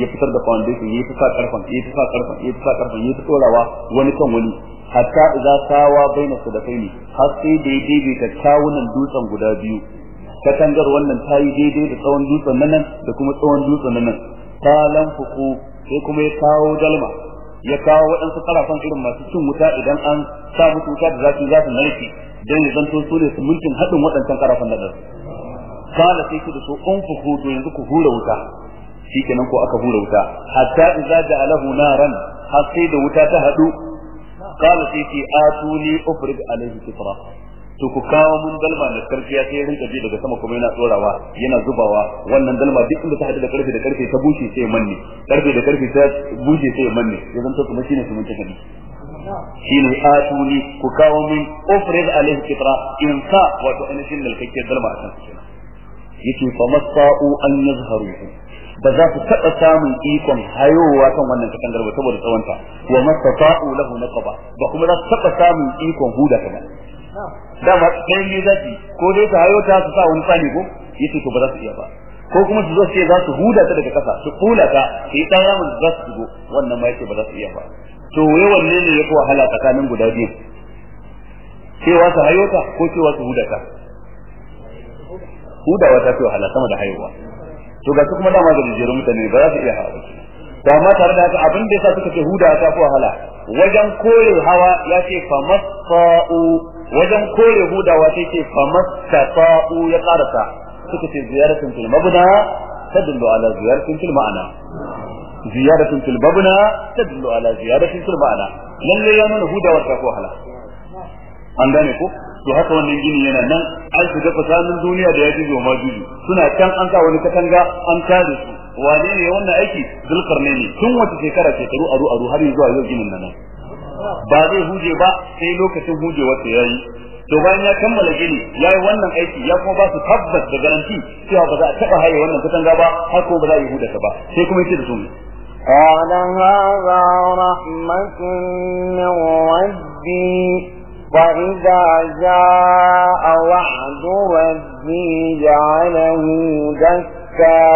ya fitar da foundation ya ta sa karfan ya ta sa karfan ya ta sa karfan ya ta tsorawa wani kan wani. Hatta idza sawa baina sadafaini har sai da daidai ta kawunan dutsen guda biyu. Katangar wannan ta yi daidai da tsawon dutsen nan da kuma tsawon dutsen nan talan fuku sai kuma ya kawo dalma ya kawo waɗansu karafan irin masu cin wuta idan an sa musu wuta da zafi za su narke dan ya zanto su ne mulkin haɗin waɗancan karafan da ɗan. Kala sai da su un fuku to yanzu ku hura wuta. Shikenan ko aka hura wuta. Hatta idza ja'alahu naran har sai da wuta ta haɗu. Kala sai ce atuni ufrid alaihi kifra to ku kawo mun dalma da ƙarfi ya sai rinka bi daga sama kuma yana tsorawa yana zubawa. Wannan dalma duk inda ta hadu da ƙarfe da ƙarfe ta bushe sai manne. Karfe da ƙarfe ta bushe sai manne. Ya zanto kuma shine su mun ta gani shine atuni ku kawo mun ufrid alaihi kitra in sa wato ainihin lalkakkiyar dalma a kan ya ce fa masa'u an yazharu. Ba za su taɓa samun ikon hayowa kan wannan katangar ba saboda tsawonta. Wa mastata'u lahu naqaba. Ba kuma za su taɓa samun ikon huda ta ba. Dama ɗayan biyu za su ko dai su hayo ta su sa wani tsani ko? Yace to ba za su iya ba. Ko kuma su zo ce za su huda ta daga ƙasa su kula ta su yi ɗan ramin da za su shigo. Wannan ma ya ce ba za su iya ba. To wai wanne ne ya fi wahala tsakanin guda biyu? Cewa su hayo ta ko cewa su huda ta? Hudawa ta fi wahala sama da hayowa to ga su kuma dama da jijjerun mutane ba za su iya hawa to amma tare da haka abin da yasa suka ce hudawa ta fi wahala wajen kore hawa ya ce famassa'u wajen kore hudawa sai ce famassa'u ya karasa suka ce ziyaratun fil mabna tadullu ala ziyaratin fil ziyaratun fil mabna tadullu ala ziyaratin fil lalle ya nuna hudawa ta fi wahala. An gane ko? To haka wannan gini yana nan an shiga fasanin duniya da ya ji zo majuju suna can an sa wani katanga an kare su. Wane ne wannan aiki? Zulkarne ne. Tun wata shekara shekaru aru aru har zuwa yau ginin nan. ba zai huje ba sai lokacin huje wata yayi to bayan ya kammala gini yayi wannan aiki ya kuma ba su tabbas da garanti cewa ba za a taba haye wannan katanga ba har ko ba za a yi huda ta ba sai kuma yace da su قال هذا رحمة من ربي وإذا جاء وعد ربي جعله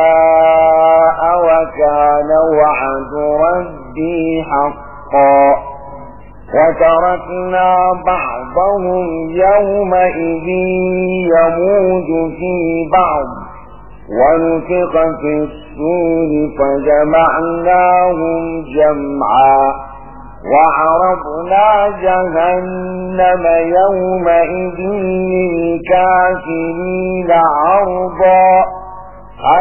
دكاء وكان وعد ربي حقا وتركنا بعضهم يومئذ يموج في بعض. ونفق في السور فجمعناهم جمعا. وعرضنا جهنم يومئذ للكافرين عرضا.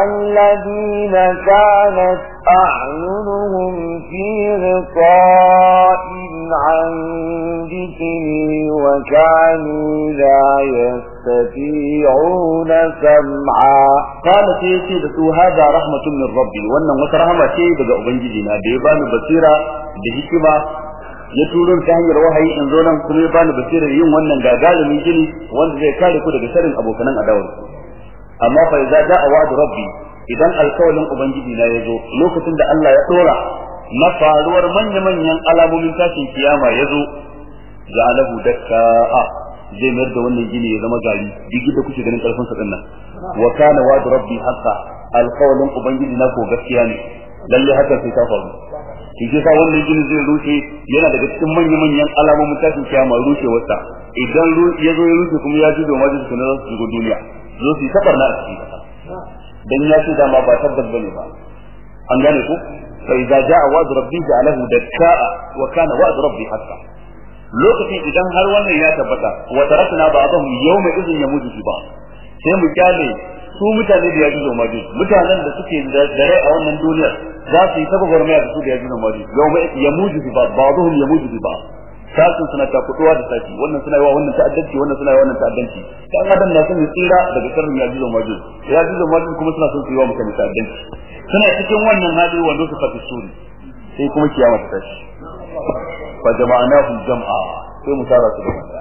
الذين كانت أعينهم في غطاء عن ذكري وكانوا لا يستطيعون سمعا قال سيتي دسو هذا رحمة من ربي wannan wata rahama ce daga ubangiji na da ya bani basira da hikima ya turo ta hanyar wahayi in zo nan kuma ya bani basirar yin wannan gagarumin gini wanda zai kare ku daga sharrin abokanan adawar amma fa idza da'a wa'd rabbi idan alkawalin ubangiji na ya zo lokacin da Allah ya dora na faruwar manya-manyan alamomin tashin kiyama ya zo ja'alahu dakka'a zai mayar da wannan gini ya zama gari digi da kuke ganin ƙarfin sa ɗin nan wa kana wa'd rabbi haqqa alqawlun ubangiji na ko gaskiya ne lalle haka sai ta faru. Kike sa wannan gini zai rushe yana daga cikin manyan manyan alamomin tashin kiyama rushewarsa. Idan ya zo ya rushe kuma ya ji domin su kana su shigo duniya zo su ta barna a cikin dan ya ce dama ba tabbas ba ne ba. An gane ko fa idza jaa wa'd rabbi ja'alahu dakka'a wa kana wa'd rabbi haqqan lokacin idan har wannan ya tabbata wa tarakna ba'dahum yawma idhin yamuju fi ba'd sai su mutane da zoma bi mutanen da suke da rai a wannan duniyar za su yi sabon gwarmaya da su da zoma bi yawma yamuju fi ba'd ba'dahum yamuju fi ba'd sakin suna takutuwa da saki wannan suna yawa wannan ta'addanci wannan suna yawa wannan ta'addanci. Dan adam na son ya tsira daga sharrin yaji zoma bi yaji zoma bi kuma suna son su mutane ta'addanci. Suna cikin wannan hali wanda su fati suri sai kuma kiyama ta tashi. Fa jama'nahum jam'a. Sai mu tara su da wanda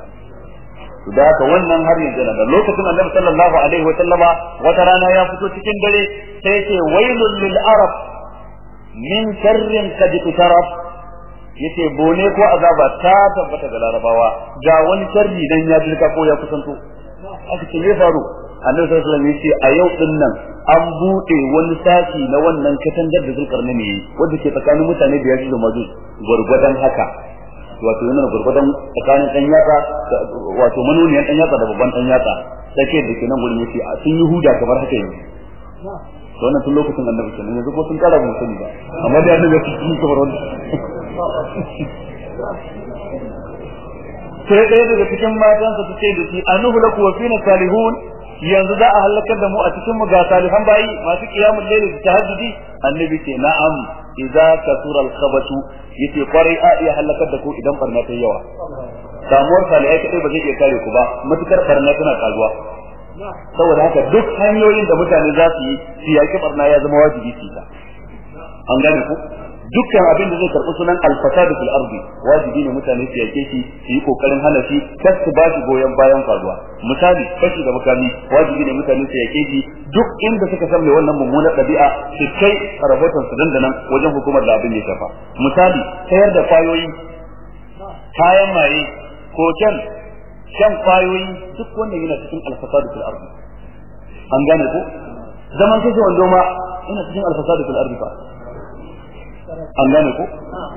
da haka wannan har yanzu da lokacin annabi sallallahu alaihi wa sallama wata rana ya fito cikin dare sai ce wailul lil arab min sharrin kad tutaraf ya ce bone ko azaba ta tabbata ga larabawa ga wani sharri dan ya dirka ko ya kusanto. Aka ce me faru? Annabi sallallahu alaihi wasallam ya ce a yau ɗin nan an buɗe wani sashi na wannan katangar da zulkarni ne wanda ke tsakanin mutane yaji da mazu gurgudan haka. Wato yana gurgudan tsakanin dan yatsa wato manoniyan dan yatsa da babban dan yatsa. Take da ke nan gurin ya ce sun yi huda kamar haka yanzu. To wannan tun lokacin annabi kenan yanzu ko sun kara mun ba. Amma da annabi sun yi kamar sai ɗaya daga cikin matansa su ce da shi anuhu laku wa fina salihun. Yanzu za a halakar da mu a cikin mu ga salihan bayi masu qiyamul layl da tahajjudi. Annabi ce na'am idza kasura al-khabatu. Yace ƙwarai a iya halakar da ku idan barna ta yawa. Samuwar salihai kadai ba zai iya kare ku ba matuƙar barna tana karuwa. Saboda haka duk hanyoyin da mutane za su yi su yaki barna ya zama wajibi su ta. An gane ku? Dukkan abin da zai karɓi sunan alfasad fil ardi wajibi ne mutane su yake shi su yi ƙoƙarin hana shi kar su ba shi goyon bayan faruwa. Misali fashi da makami wajibi ne mutane su yake shi duk inda suka san mai wannan mummunar ɗabi'a su kai rahoton su dandanan wajen hukumar da abin ya shafa. Misali sayar da ƙwayoyi kayan maye koken shan ƙwayoyi duk wanda yana cikin alfasad fil ardi. An gane ko zaman kashe wando ma yana cikin alfasad fil ardi fa. An gane ko?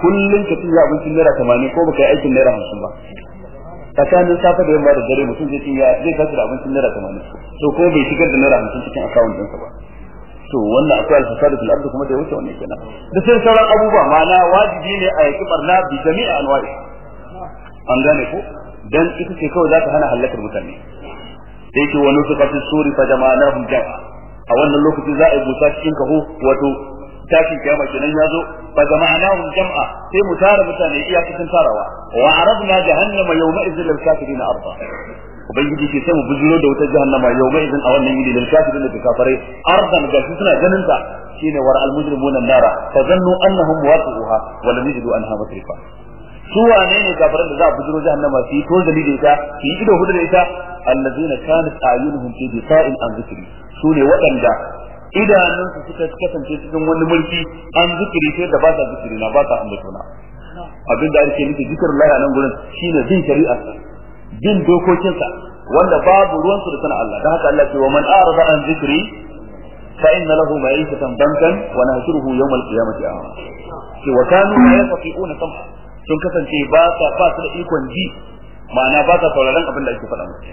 Kullun ka tiya abincin naira 80 ko baka yi aikin naira 50 ba. Tsakanin safa da yamma da dare mutum zai tiya zai kasu da abincin naira 80 to ko bai shigar da naira 50 cikin account ɗinsa ba. To wannan akwai alfasadu fil ardi kuma da wuce wannan kenan. Da sai sauran abubuwa ma'ana wajibi ne a yaki barna bi jami'a anwa'i. An gane ko? Dan ita ce kawai za ta hana halakar mutane. Sai ke wani suka fi suri fa jama'anahum jama'a a wannan lokaci za a yi busa cikin kaho wato tashin kiyama kenan ya zo fa jama'nahum jam'a sai mu tara mutane iya cikin tarawa. Wa arabna jahannama yawma idzil lil kafirin arda. Ubangiji ke sai mu bujiro da wutar jahannama yawma idzin a wannan yini lil kafirin da kafirai ardan ga su suna ganin ta shine war al mujrimuna nara fa zannu annahum waqi'uha wa lam yajidu anha masrifa su wane ne kafiran da za a bujiro jahannama su yi tozali da ita su yi ido huɗu da ita? Allazina kanat ayunuhum fi disa'in an zikri su ne waɗanda idanunsu suka kasance cikin wani mulki an zikiri sai da ba sa zikiri na ba sa ambatona abin da ake nufi zikirin Allah nan gurin shine bin shari'a bin dokokinsa wanda babu ruwan su da sana Allah. Dan haka Allah ce wa man arada an zikri fa inna lahu ma'ishatan dankan wa nahshuruhu yawm al-qiyamati a'ma. Ce wa kanu la yastati'una sam'a sun kasance ba sa ba su da ikon ji ma'ana ba sa sauraron abin da ake faɗa musu.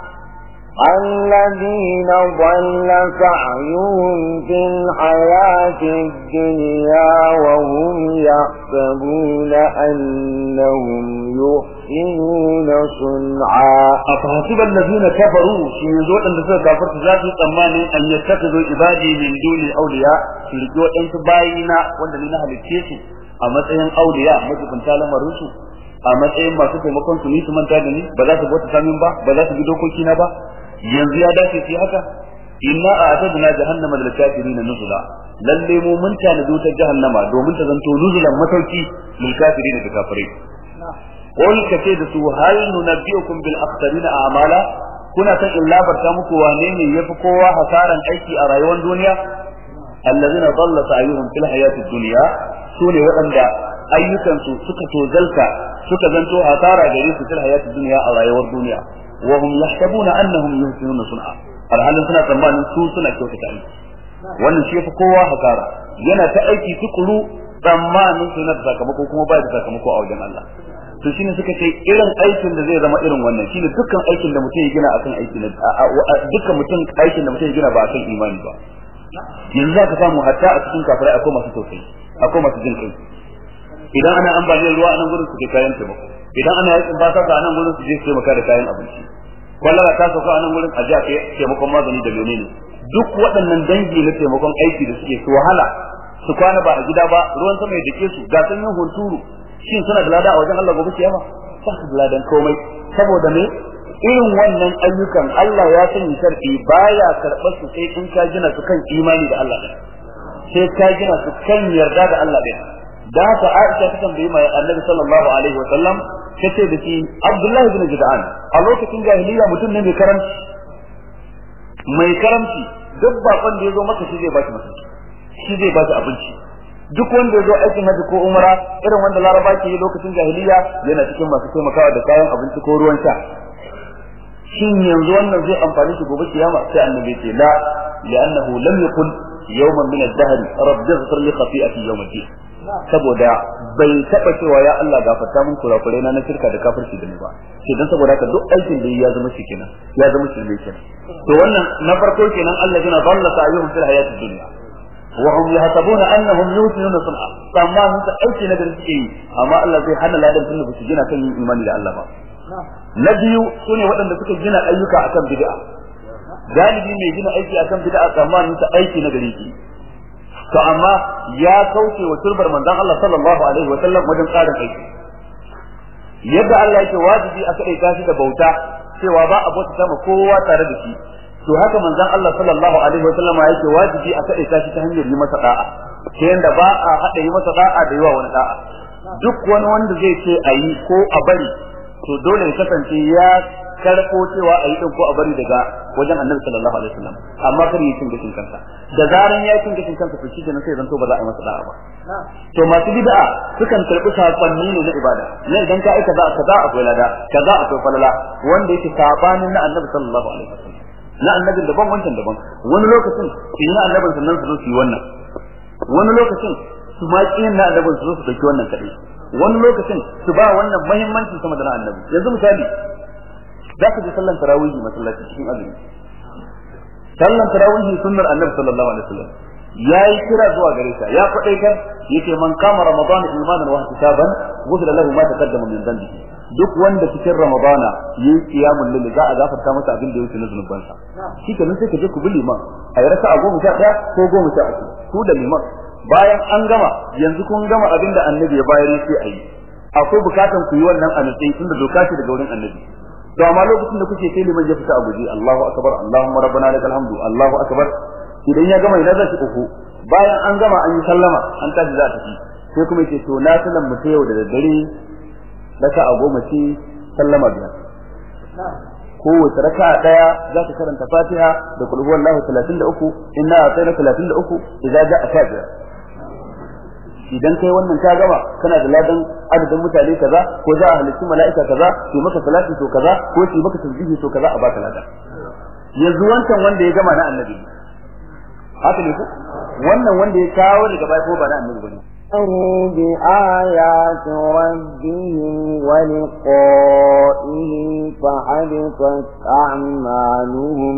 الذين ضل سعيهم في الحياة الدنيا وهم يحسبون أنهم يحسنون صنعا. أفحسب الذين كفروا في يزوء أن تسوى كافرت ذات الأمان أن يتخذوا عبادي من دون أولياء في الجوء أن تباينا وأن لنا هل تين أولياء مجد لما رسو a matsayin masu taimakon su ni su manta da ni ba za su bauta samin ba ba za yanzu ya dace su haka? Inna a'tadna jahannama lil kafirin nuzula. Lalle mu mun tana ta jahannama domin ta zanto nuzulan matauki lil kafirin da kafirai. Qul kace da su hal nunabbiukum bil akhsarina a'mala? Kuna san in labarta muku wane ne yafi kowa hasaran aiki a rayuwar duniya? Allazina dalla sa'yuhum fil hayatid dunya su ne waɗanda ayyukansu suka tozalta suka zanto hasara gare su fil hayatid dunya a rayuwar duniya. Wa hum yahsabuna annahum yuhsinuna sun'a. Alhalin suna tsammanin su suna kyautata aiki. Wannan shi yafi kowa hasara. Yana ta aiki tukuru tsammanin su na sakamako kuma ba da sakamako a wajen Allah. To shine suka ce irin aikin da zai zama irin wannan shine dukkan aikin da mutum ya gina akan aiki na dukkan mutum aikin da mutum ya gina ba akan imani ba. Yanzu za ka samu hatta a cikin kafirai akwai masu idan ana ambaliyar ruwa a nan gurin su ke kayan taimako. Idan ana yaƙin ba sa a nan gurin su je su taimaka da kayan abinci. Kwallara ta sauka a nan gurin a ji a taimakon magani da menene. Duk waɗannan dangi na taimakon aiki da suke su wahala su kwana ba a gida ba ruwan sama ya dake su ga sanyin hunturu. Shin suna da lada a wajen Allah gobe kiyama? Ba su da ladan komai. Saboda me? Irin wannan ayyukan Allah ya sanya shar'i baya karɓar su sai in ka gina su kan imani da Allah sai ka gina su kan yarda da Allah ɗin. Da haka Aisha ta tambayi mai Annabi sallallahu alaihi wa sallam tace da shi Abdullahi ibn Jud'an a lokacin jahiliya mutum ne mai karamci. Mai karamci duk bakon da ya zo maka shi zai baki masauki shi zai baki abinci. Duk wanda ya zo aikin haji ko umara irin wanda laraba ke yi lokacin jahiliya yana cikin masu taimakawa da kayan abinci ko ruwan sha. Shin yanzu wannan zai amfani shi gobe kiyama? Sai annabi ce la li'annahu lam yakun yawman min ad-dahr rabbi ighfir li khati'ati yawm ad-din. Saboda bai taba cewa ya Allah gafarta min kurakure na na shirka da kafirci da ni ba. Sai dan saboda haka duk aikin da ya zama shi kenan ya zama shi ne kenan. To wannan na farko kenan Allah yana dalla sa'yuhum fil hayatid dunya. Wa hum yahsabuna annahum yusinuna sun'a. Amma mun ta aiki na gari suke yi amma Allah zai hana ladan ba su gina kan imani da Allah ba. Na biyu su ne waɗanda suka gina ayyuka akan bid'a. Galibi mai gina aiki akan bid'a tsammanin ta aiki na gari ke to amma ya kauce wa turbar manzon Allah sallallahu alaihi wa sallam wajen tsarin aiki. Yadda Allah yake wajibi a kai kashi da bauta cewa ba a bauta sama kowa tare da shi. To haka manzon Allah sallallahu alaihi wa sallam yake wajibi a kai kashi ta hanyar yi masa da'a. Ta yanda ba a hada yi masa da'a da yawa wani da'a. Duk wani wanda zai ce a yi ko a bari to dole ya kasance ya karɓo cewa a yi ɗin ko a bari daga wajen annabi sallallahu alaihi wasallam. Amma kar yi cin gashin kansa. Da zaran ya cin gashin kansa to shi kenan sai zanto ba za a masa da'a ba. To masu bid'a sukan karɓi saƙonni ne na ibada. Ne idan ka aika za kaza akwai lada kaza akwai falala wanda yake sabanin na annabi sallallahu alaihi wasallam. Na annabin daban wancan daban. Wani lokacin in na annabin sannan su zo su yi wannan. Wani lokacin su ma kiyin na annabin su zo su ɗauki wannan kadai wani lokacin su ba wannan muhimmanci sama da na annabi. Yanzu misali za ka je sallan tarawih masallaci cikin azumi. Sallan tarawih sunnar annabi sallallahu alaihi wasallam. Yayi kira zuwa gare ta ya kwadaitar ya ce man kama ramadan imanan wa ihtisaban ghufira lahu ma taqaddama min dhanbihi duk wanda cikin ramadana yayi qiyamul layl za a gafarta masa abin da yake na zunuban sa shi kenan sai ka je ku bi liman ayi raka'a goma sha ɗaya ko goma sha uku ku da liman. Bayan an gama yanzu kun gama abin da annabi ya bayar sai ayi akwai bukatan ku yi wannan a nutsi tunda doka ce daga wurin annabi. To amma lokacin da kuke kai liman ya fita a guje Allahu akbar Allahumma rabbana lakal hamdu Allahu akbar. Idan ya gama idan zai uku. Bayan an gama an yi sallama an tashi za ta tafi. Sai kuma yake to na sanan mu yau da daddare raka a goma ce sallama biyar. Kowace raka ɗaya za ka karanta fatiha da kulhu wallahu 33 inna atayna 33 idza ja'a fatiha idan kai wannan ka gama kana da ladan adadin mutane kaza ko za a halitta mala'ika kaza su maka salati to kaza ko su maka tasbihi to kaza a baka ladan yanzu wancan wanda ya gama na annabi haka ne ko wannan wanda ya kawo daga baya ko ba na annabi bane كفروا بآيات ربهم ولقائه فحبطت أعمالهم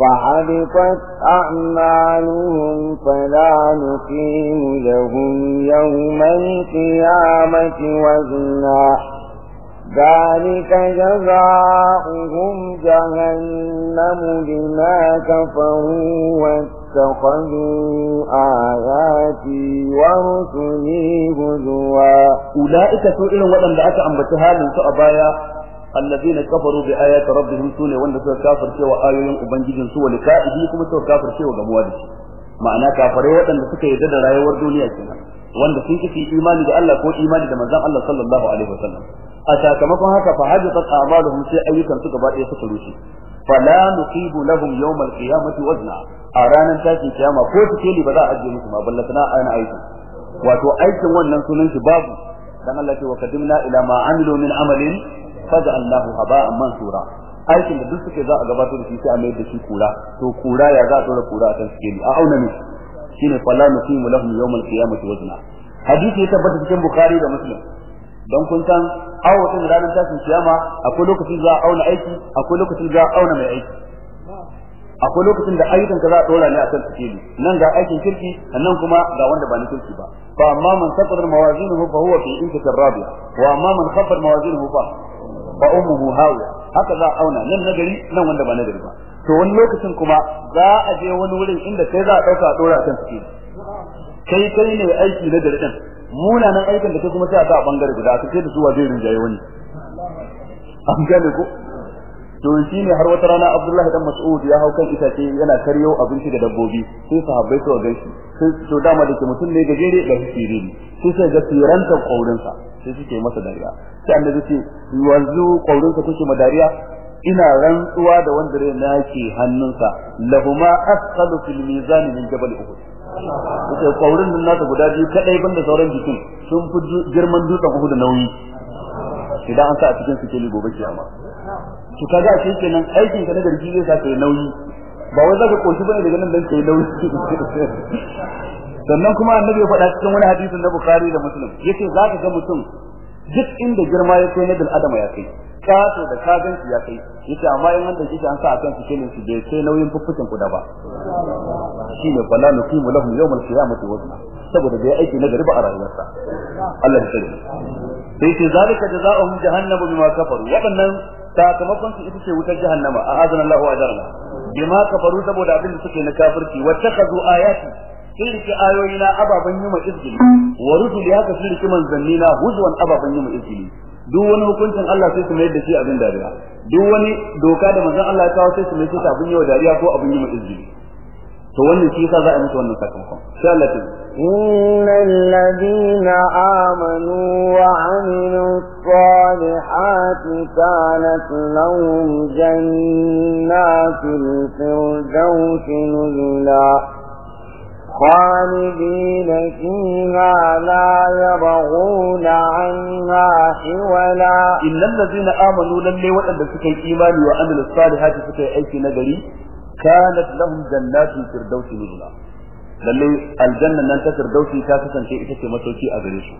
فحبطت أعمالهم فلا نقيم لهم يوم القيامة وزنا ذلك جزاؤهم جهنم بما كفروا واتخذوا آياتي ورسلي هزوا أولئك سئل ودن دعك عن بتهال سأبايا allazina kafaru bi ayati rabbihim su ne wanda suka kafirce wa ayoyin ubangijin su wa lika'ihi kuma suka kafirce wa gamuwa da shi ma'ana kafirai waɗanda suka yarda da rayuwar duniya kenan wanda sun kici imani da Allah ko imani da manzon Allah sallallahu alaihi wasallam a sakamakon haka fa hajjat a'maluhum sai ayyukan su gaba ɗaya suka rushe fala nuqibu lahum yawm al-qiyamati wazna a ranar tashin kiyama ko tikeli ba za a ajiye musu ma ballatana ana aikin wato aikin wannan sunan shi babu dan Allah wa qadimna ila ma amilu min faj'alnahu haba'an mansura. Aikin da duk suke za a gabatar da shi sai a mai da shi kura. To kura ya za a dora kura a kan sikeli? A auna ne. Shine fala nuqimu lahum yawm al-qiyamati wazna. Hadisi ya tabbata cikin bukhari da muslim. Don kun san awo din ranar tashin kiyama akwai lokacin za a auna aiki akwai lokacin za a auna mai aiki. Akwai lokacin da ayyukan ka za a dora ne akan sikeli. Nan ga aikin kirki nan kuma ga wanda ba na kirki ba. Fa amma man saqadar mawazinuhu fa huwa fi inkatir rabi'a. Wa amma man khaffat mawazinuhu fa fa ummuhu hawiya. Haka za a auna nan nagari nan wanda ba nagari ba. To wani lokacin kuma za a je wani wurin inda kai za a ɗauka a dora akan sikeli. Kai kai ne aiki na gari din munanan aikin da kai kuma sai a sa a ɓangare guda ka ce da su wa zai rinjaye wani. An gane ko? To shi ne har wata rana Abdullahi dan Mas'ud ya hau kan itace yana karyo abinci da dabbobi. Sai sahabbai su ga shi. Sai to dama da ke mutum ne gajere da ne sai sai ga siranta kaurin sa sai suke masa dariya. Sai annabi ce yanzu kaurin sa kuke madariya ina rantsuwa da wanda rai nake hannunsa. Lahuma asqalu fil mizan min jabal uhud. Sai kaurin nan nasa guda biyu kadai banda sauran jikin sun fi girman dutsen uhud nauyi. Idan an sa a cikin sikeli gobe kiyama. To kaga shi kenan aikin ka na garji zai sa kai nauyi. Ba wai zaka koshi ba ne daga nan dan kai nauyi. Sannan kuma annabi ya faɗa cikin wani hadisin na bukhari da muslim ya ce zaka ga mutum duk inda girma ya kai na bil adama ya kai kato da ka ganci ya kai. Yace amma in wanda kike an sa akan su kenan su bai kai nauyin fuffucin ku da ba. Shine fala nuqimu lahum yawmal qiyamati wazna saboda bai aiki na gari ba a rayuwarsa. Allah ya sani sai ce zalika jazaohum jahannamu bima kafaru. Wadannan sakamakon su ita ce wutar jahannama. A azan Allah wa jarna bima kafaru saboda abin da suke na kafirci. Wattakazu ayati. Sun rike ayoyi na ababan yi ma izgili wa rusuli haka sun rike manzanni na huzwan ababan yi ma izgili duk wani hukuncin Allah sai su mayar da shi abin dariya duk wani doka da manzon Allah ya kawo sai su da shi abin yi wa dariya ko abin yi ma izgili to wannan shi yasa za a musu wannan sakamakon sai Allah ta إن الذين آمنوا وعملوا الصالحات كانت لهم جنات الفردوس نزلا خالدين فيها لا يبغون عنها حولا إن الذين آمنوا للي وأن سكي إيمان وعملوا الصالحات سكي أيكي نجري كانت لهم جنات الفردوس نزلا lalle aljanna nan ta firdausi ta kasance ita ce masauki a gare su.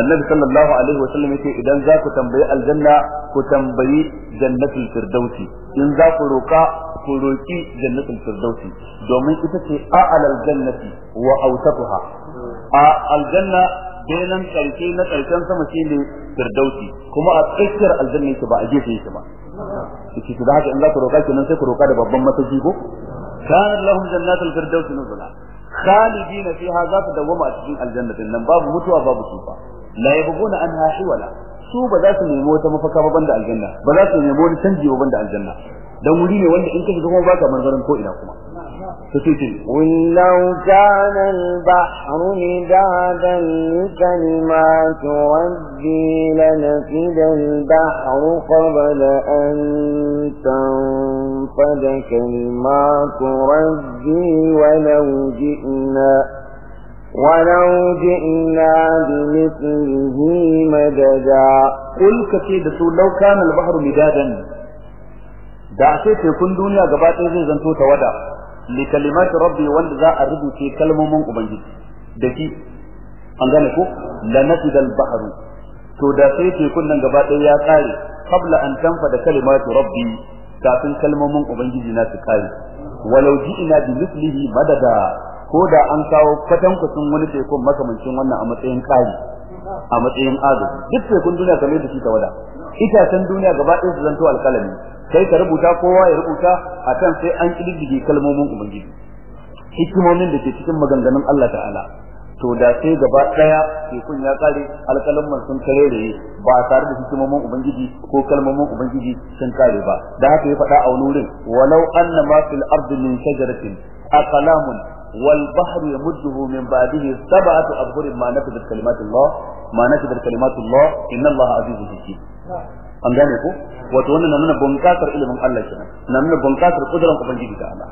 Annabi sallallahu alaihi wa sallam ya ce idan za ku tambayi aljanna ku tambayi jannatul firdausi. In za ku roka ku roki jannatul firdausi. Domin ita ce a'lal jannati wa awsatuha. A aljanna benan ƙarshe na ƙarshen sama shine firdausi. Kuma a tsakiyar aljanna yake ba a gefe yake ba. Yake da haka in za ku roka kenan sai ku roka da babban mataki ko? kana lahum jannatul firdaus nuzula khalidina fiha za su dawama a cikin aljannatin nan babu mutuwa babu tsufa la yabghuna anha hiwala su ba za su nemi wata mafaka ba banda aljanna ba za su nemi wani canji ba banda aljanna dan wuri ne wanda in ka shiga kuma baka manzarin ko ina kuma قل لو كان البحر مدادا لكلمات ربي لنفد البحر قبل أن تنفد كلمات ربي ولو جئنا ولو جئنا بمثله مددا. قل كثير لو كان البحر مدادا da sai tekun duniya gaba ɗaya zai zanto tawada li kalimati rabbi wanda za a rubuce kalmomin ubangiji. Da shi an gane ko? La nafida al bahru. To da sai tekun nan gaba ɗaya ya kare qabla an tanfada kalimatu rabbi kafin kalmomin ubangiji na su kare walau ji'ina bi mislihi madada ko da an kawo kwatankwacin wani tekun makamancin wannan a matsayin kari a matsayin agaji duk tekun duniya kamar da shi tawada itacen duniya gaba ɗaya su zanto alkalami sai ka rubuta kowa ya rubuta akan sai an kididdige kalmomin ubangiji. Hikimomin da ke cikin maganganun Allah ta'ala. To da sai gaba ɗaya tekun ya kare alƙalamman sun karere ba tare da hikimomin ubangiji ko kalmomin ubangiji sun kare ba. Da haka ya faɗa a wani wurin walau anna ma fil ardi min shajaratin aqlamun wal bahru yamudduhu min ba'dihi sab'atu abhurin ma nafidat kalimatullah ma nafidat kalimatullah inna Allah azizun hakim. an gane ko wato wannan na nuna bunkasar ilimin Allah kenan na nuna bunkasar kudurar ubangiji ta Allah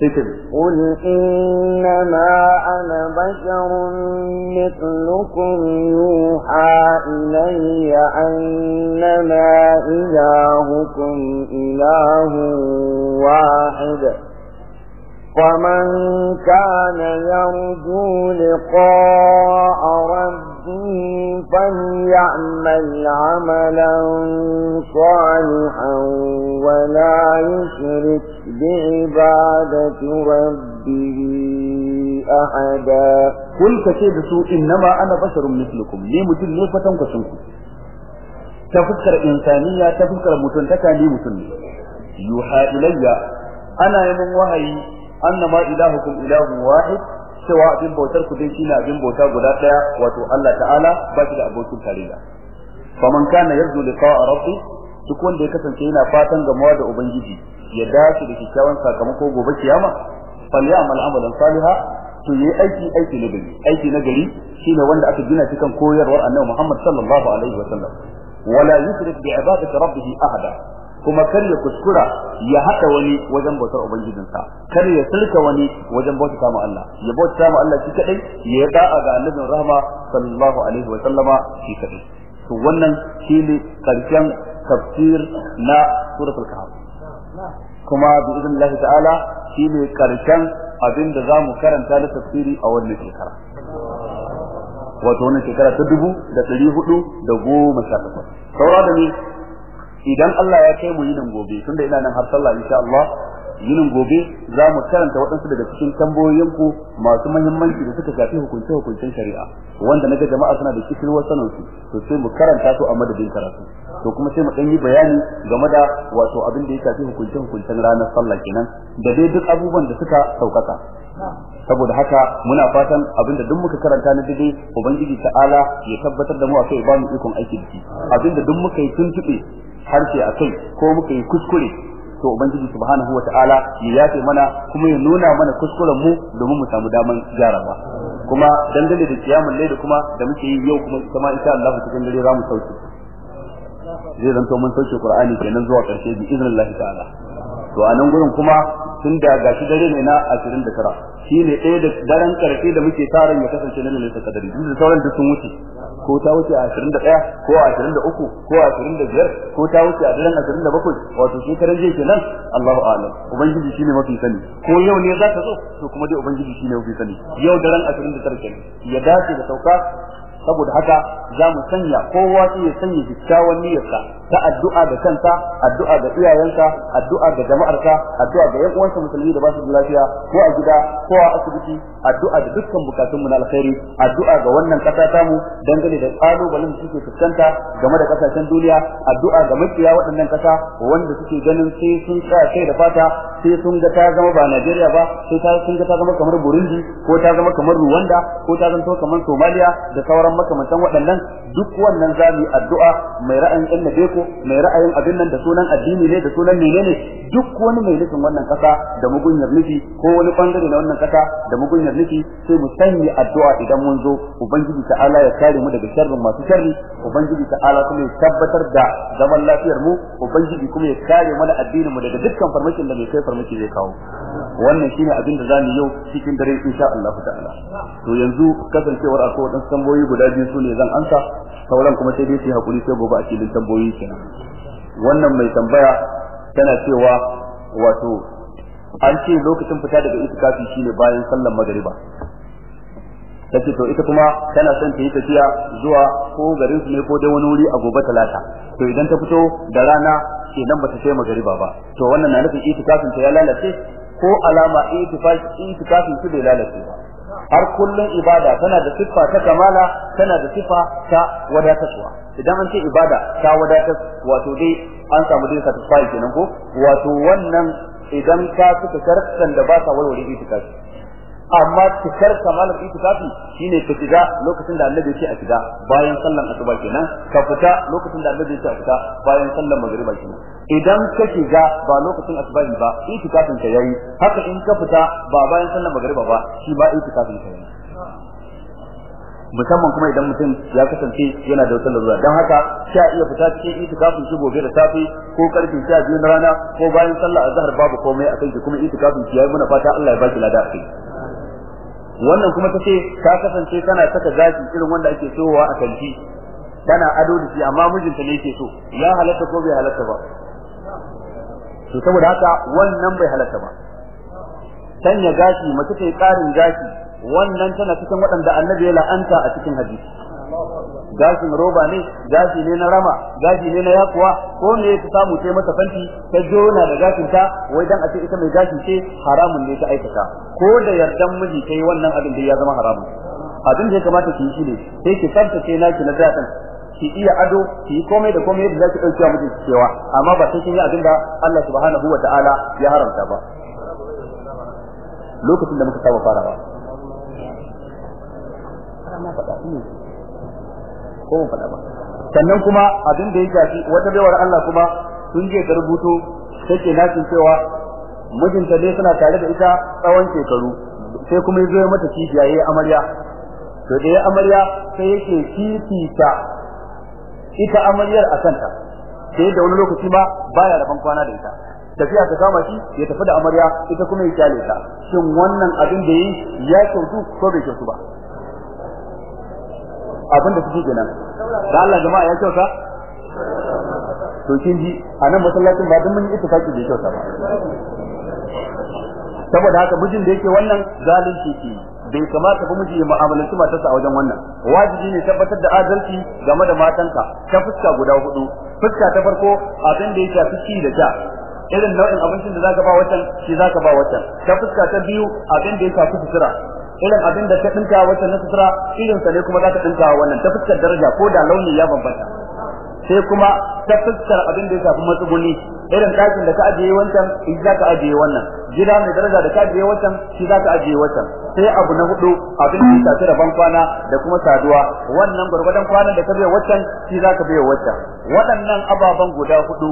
sai ta قل إنما أنا بشر مثلكم يوحى إلي أنما إلهكم إله واحد ومن كان يرجو لقاء ربه فليعمل عملا صالحا ولا يشرك بعبادة ربه أحدا قل كشيء سوء إنما أنا بشر مثلكم لي متن لي فتن كشنكم تفكر إنسانية تفكر متنتكا لي متن يوحى إلي أنا يمن وهي annama ilahukum ilahun wahid cewa abin bautar ku dai shine abin bauta guda ɗaya wato Allah ta'ala ba shi da abokin tarayya. Faman kana yarju liqa'a rabbi duk wanda ya kasance yana fatan gamuwa da ubangiji ya dace da kyakkyawan sakamako gobe kiyama falyamal amalan saliha to yi aiki aiki na gari aiki na gari shine wanda aka gina shi kan koyarwar annabi Muhammad sallallahu alaihi wa sallam. Wala yushrik bi ibadati rabbih ahada. Kuma kar ya kuskura ya hada wani wajen bautar ubangijinsa. Kar ya sulka wani wajen bautar ma Allah. Ya bauta ma Allah shi kadai ya da'a ga annabin rahma sallallahu alaihi wa sallama shi kadai to wannan shine ƙarshen tafsir na suratul kahf. Kuma bi idnillah ta'ala shine ƙarshen abin da za mu karanta da tafsiri a wannan shekara. Wato wannan shekara ta dubu da ɗari huɗu da goma sha takwas. Saura da ni idan Allah ya kai mu yinin gobe tunda ina nan har sallah insha Allah yinin gobe za mu karanta waɗansu daga cikin tambayoyinku masu muhimmanci da suka shafi hukunce hukuncen shari'a wanda na ga jama'a suna da kishirwar sanin su to sai mu karanta su a madadin karatu. To kuma sai mu dan yi bayani game da wato abin da ya shafi hukunce hukuncen ranar sallah kenan da dai duk abubuwan da suka saukaka saboda haka muna fatan abin da duk muka karanta na daɗe ubangiji ta'ala ya tabbatar da mu akai ba mu ikon aiki da shi. Abinda duk muka yi tuntube harshe akai ko muka yi kuskure to ubangiji subhanahu wata'ala ya yafe mana kuma ya nuna mana kuskuren mu domin mu samu daman gyarawa. Kuma dangane da kiyamul layl kuma da muke yi yau kuma kuma insha Allah cikin dare za mu sauke. Zai zanto mun sauke Qur'ani kenan zuwa ƙarshe bi iznillahi ta'ala. To a nan gurin kuma tun da gashi dare ne na 29 shine ɗaya da daren ƙarfe da muke sa ran ya kasance na lailatul qadari duk da sauran duk sun wuce ko ta wuce a 21 ko a 23 ko a 25 ko ta wuce a daren 27 wato shi karan je kenan Allahu a'lam. Ubangiji shine mafi sani. Ko yau ne za ta zo to kuma dai ubangiji shine mafi sani. Yau daren 29 kenan. Ya dace da sauka saboda haka za mu sanya kowa ya sanya kyakkyawan niyyarsa ta addu'a da kanta addu'a ga iyayensa addu'a ga jama'arsa addu'a ga yan uwansa musulmi da ba su da lafiya ko a gida ko a asibiti addu'a da dukkan bukatun mu na alkhairi addu'a ga wannan kasa tamu dangane da kalubalen da suke fuskanta game da ƙasashen duniya addu'a ga makiya waɗannan kasa wanda suke ganin sai sun tsaya kai da fata sai sun ga ta zama ba Najeriya ba sai ta sun ga ta zama kamar Burundi ko ta zama kamar Rwanda ko ta zanto kamar Somalia da sauran makamantan waɗannan duk wannan za mu yi addu'a mai ra'ayin ɗan Nabeko mai ra'ayin abin nan da sunan addini ne da sunan menene duk wani mai nufin wannan kasa da mugunyar nufi ko wani ɓangare na wannan kasa da mugunyar nufi sai mu sanya addu'a idan mun zo. Ubangiji ta'ala ya kare mu daga sharrin masu sharri ubangiji ta'ala kuma ya tabbatar da zaman lafiyar mu ubangiji kuma ya kare mana addinin mu daga dukkan farmakin da mai kai farmaki zai kawo. Wannan shine abin da za mu yau cikin dare insha Allah ta'ala. To yanzu kasancewar akwai wadansu tamboyi guda biyu su ne zan ansa sauran kuma sai dai su haƙuri sai gobe a cikin tamboyi kenan. Wannan mai tambaya tana cewa wato an ce lokacin fita daga itikafi shine bayan sallar magariba. Tace to ita kuma tana son ta yi tafiya zuwa ko garin su ne ko dai wani wuri a gobe talata. To idan ta fito da rana idan bata kai magariba ba. To wannan na nufin itikafin ta ya lalace ko alama itikafin itikafin su bai lalace ba. Har kullun ibada tana da siffa ta kamala tana da siffa ta wadatarwa. Idan an ce ibada ta wadatar wato dai an samu dai satisfy kenan ko? Wato wannan idan ka suka sharɗan da ba sa warware itikafi. Amma cikar kamalar itikafi shine ka shiga lokacin da annabi ya ce a shiga bayan sallan asuba kenan. Ka fita lokacin da annabi ya ce a fita bayan sallan magriba kenan. Idan ka shiga ba lokacin asuba ba itikafin ka yayi. Haka in ka fita ba bayan sallan magriba ba shi ba itikafin ka yayi. Musamman kuma idan mutum ya kasance yana da wata larura. Don haka sha iya fita cikin itikafin shi gobe da safe ko ƙarfe sha biyu na rana ko bayan sallah azhar babu komai akan ki kuma itikafin ki yayi muna fata Allah ya baki lada akai wannan kuma tace ta kasance tana saka gashi irin wanda ake sowa a kanti. Tana ado da shi amma mijinta ne yake so. Ya halatta ko bai halatta ba? To saboda haka wannan bai halatta ba. Sanya gashi mace ta yi karin gashi wannan tana cikin waɗanda annabi ya la'anta a cikin hadisi. Gashin roba ne gashi ne na rama gashi ne na yakuwa ko ne ta samu sai masa fanti ta jona da gashin ta wai dan a ce ita mai gashi ce haramun ne ta aikata. Ko da yardan miji kai wannan abin da ya zama haramun. Abin da ya kamata ki shi ne sai ki tsaftace naki na zatin ki iya ado ki yi komai da komai yadda zaki ɗauki miji cewa amma ba sai kin yi abin da Allah subhanahu wa ta'ala ya haramta ba. Lokacin da muka saba farawa. Ko mun faɗa ba. Sannan kuma abin da ya shafi wata baiwar Allah kuma sun je ta rubuto take nasin cewa mijinta dai suna tare da ita tsawon shekaru sai kuma ya zo mata kishiya yayi amarya. To da ya amarya sai yake fifita ita amaryar a kanta sai da wani lokaci ma baya rabon kwana da ita. Tafiya ta kama shi ya tafi da amarya ita kuma ya ƙyale ta. Shin wannan abin da yi ya kyautu ko bai kyautu ba? Abin da suke kenan. Da Allah jama'a ya kyauta? To kin ji a nan masallacin ba duk mun yi ittifaki da kyauta ba. Saboda haka mijin da yake wannan zalunci ke bai kamata ba miji ya mu'amalanci matarsa a wajen wannan. Wajibi ne tabbatar da adalci game da matanka ta fuska guda huɗu. Fuska ta farko abin da ya shafi ci da sha. Irin nau'in abincin da zaka ba wancan shi zaka ba wancan ta fuska ta biyu abin da ya shafi sutura. Irin abin da ka dinka wancan na sutura irin sa ne kuma zaka dinka wannan. Ta fuskar daraja ko da launi ya bambanta. Sai kuma ta fuskar abin da ya shafi matsuguni. Irin ɗakin da ka ajiye wancan shi za ka ajiye wannan. Gida mai daraja da ka ajiye wancan shi za ka ajiye wancan. Sai abu na huɗu abin da ya shafi rabon kwana da kuma saduwa. Wannan gwargwadon kwanan da ka biya wancan shi za ka biya wancan. Waɗannan ababen guda huɗu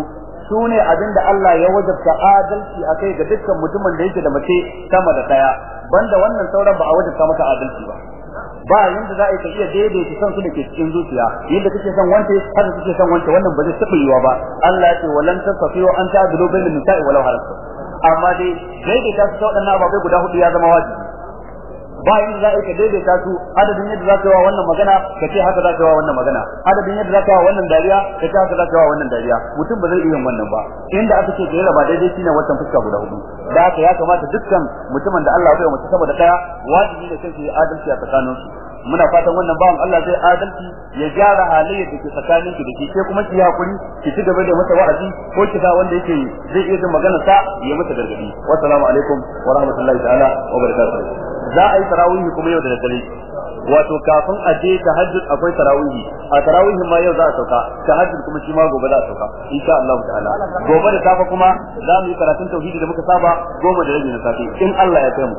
su ne abin da Allah ya wajabta adalci a kai ga dukkan mutumin da yake da mace sama da ɗaya banda wannan sauran ba a wajabta maka adalci ba. Ba yanda za a iya daidaita son su da ke cikin zuciya. Yadda kake son wance haka kake son wance wannan ba zai taɓa yiwa ba. Allah ya ce walan tasafiyu an ta'dilu bainal nisa'i walau halaktu amma dai daidaita su waɗannan ababai guda huɗu ya zama wajibi. Ba yin za ka daidaita su adadin yadda za ka yi wa wannan magana ka ce haka za ka yi wa wannan magana. Adadin yadda za ka yi wa wannan dariya ka ce haka za ka yi wa wannan dariya. Mutum ba zai iya wannan ba. Inda aka ce ka yi raba daidai shine wannan fuska guda huɗu. Da haka ya kamata dukkan mutumin da Allah ya bai mace sama da ɗaya wajibi ne kai shi adalci a tsakaninsu. Muna fatan wannan bawan Allah zai adalci ya gyara halayyar da ke tsakanin ki da ke sai kuma ki haƙuri ki ci gaba da masa wa'azi ko ki ga wanda yake zai iya jin magana sa ya masa gargaɗi wassalamu alaikum wa rahmatullahi ta'ala wa barakatuh. Za a yi tarawih kuma yau da daddare. Wato kafin a je tahajjud akwai tarawih a tarawih ma yau za a sauka tahajjud kuma shi ma gobe za a sauka insha Allah ta'ala. Gobe da safa kuma za mu yi karatun tauhidi da muka saba goma da rabi na safe in Allah ya kai mu.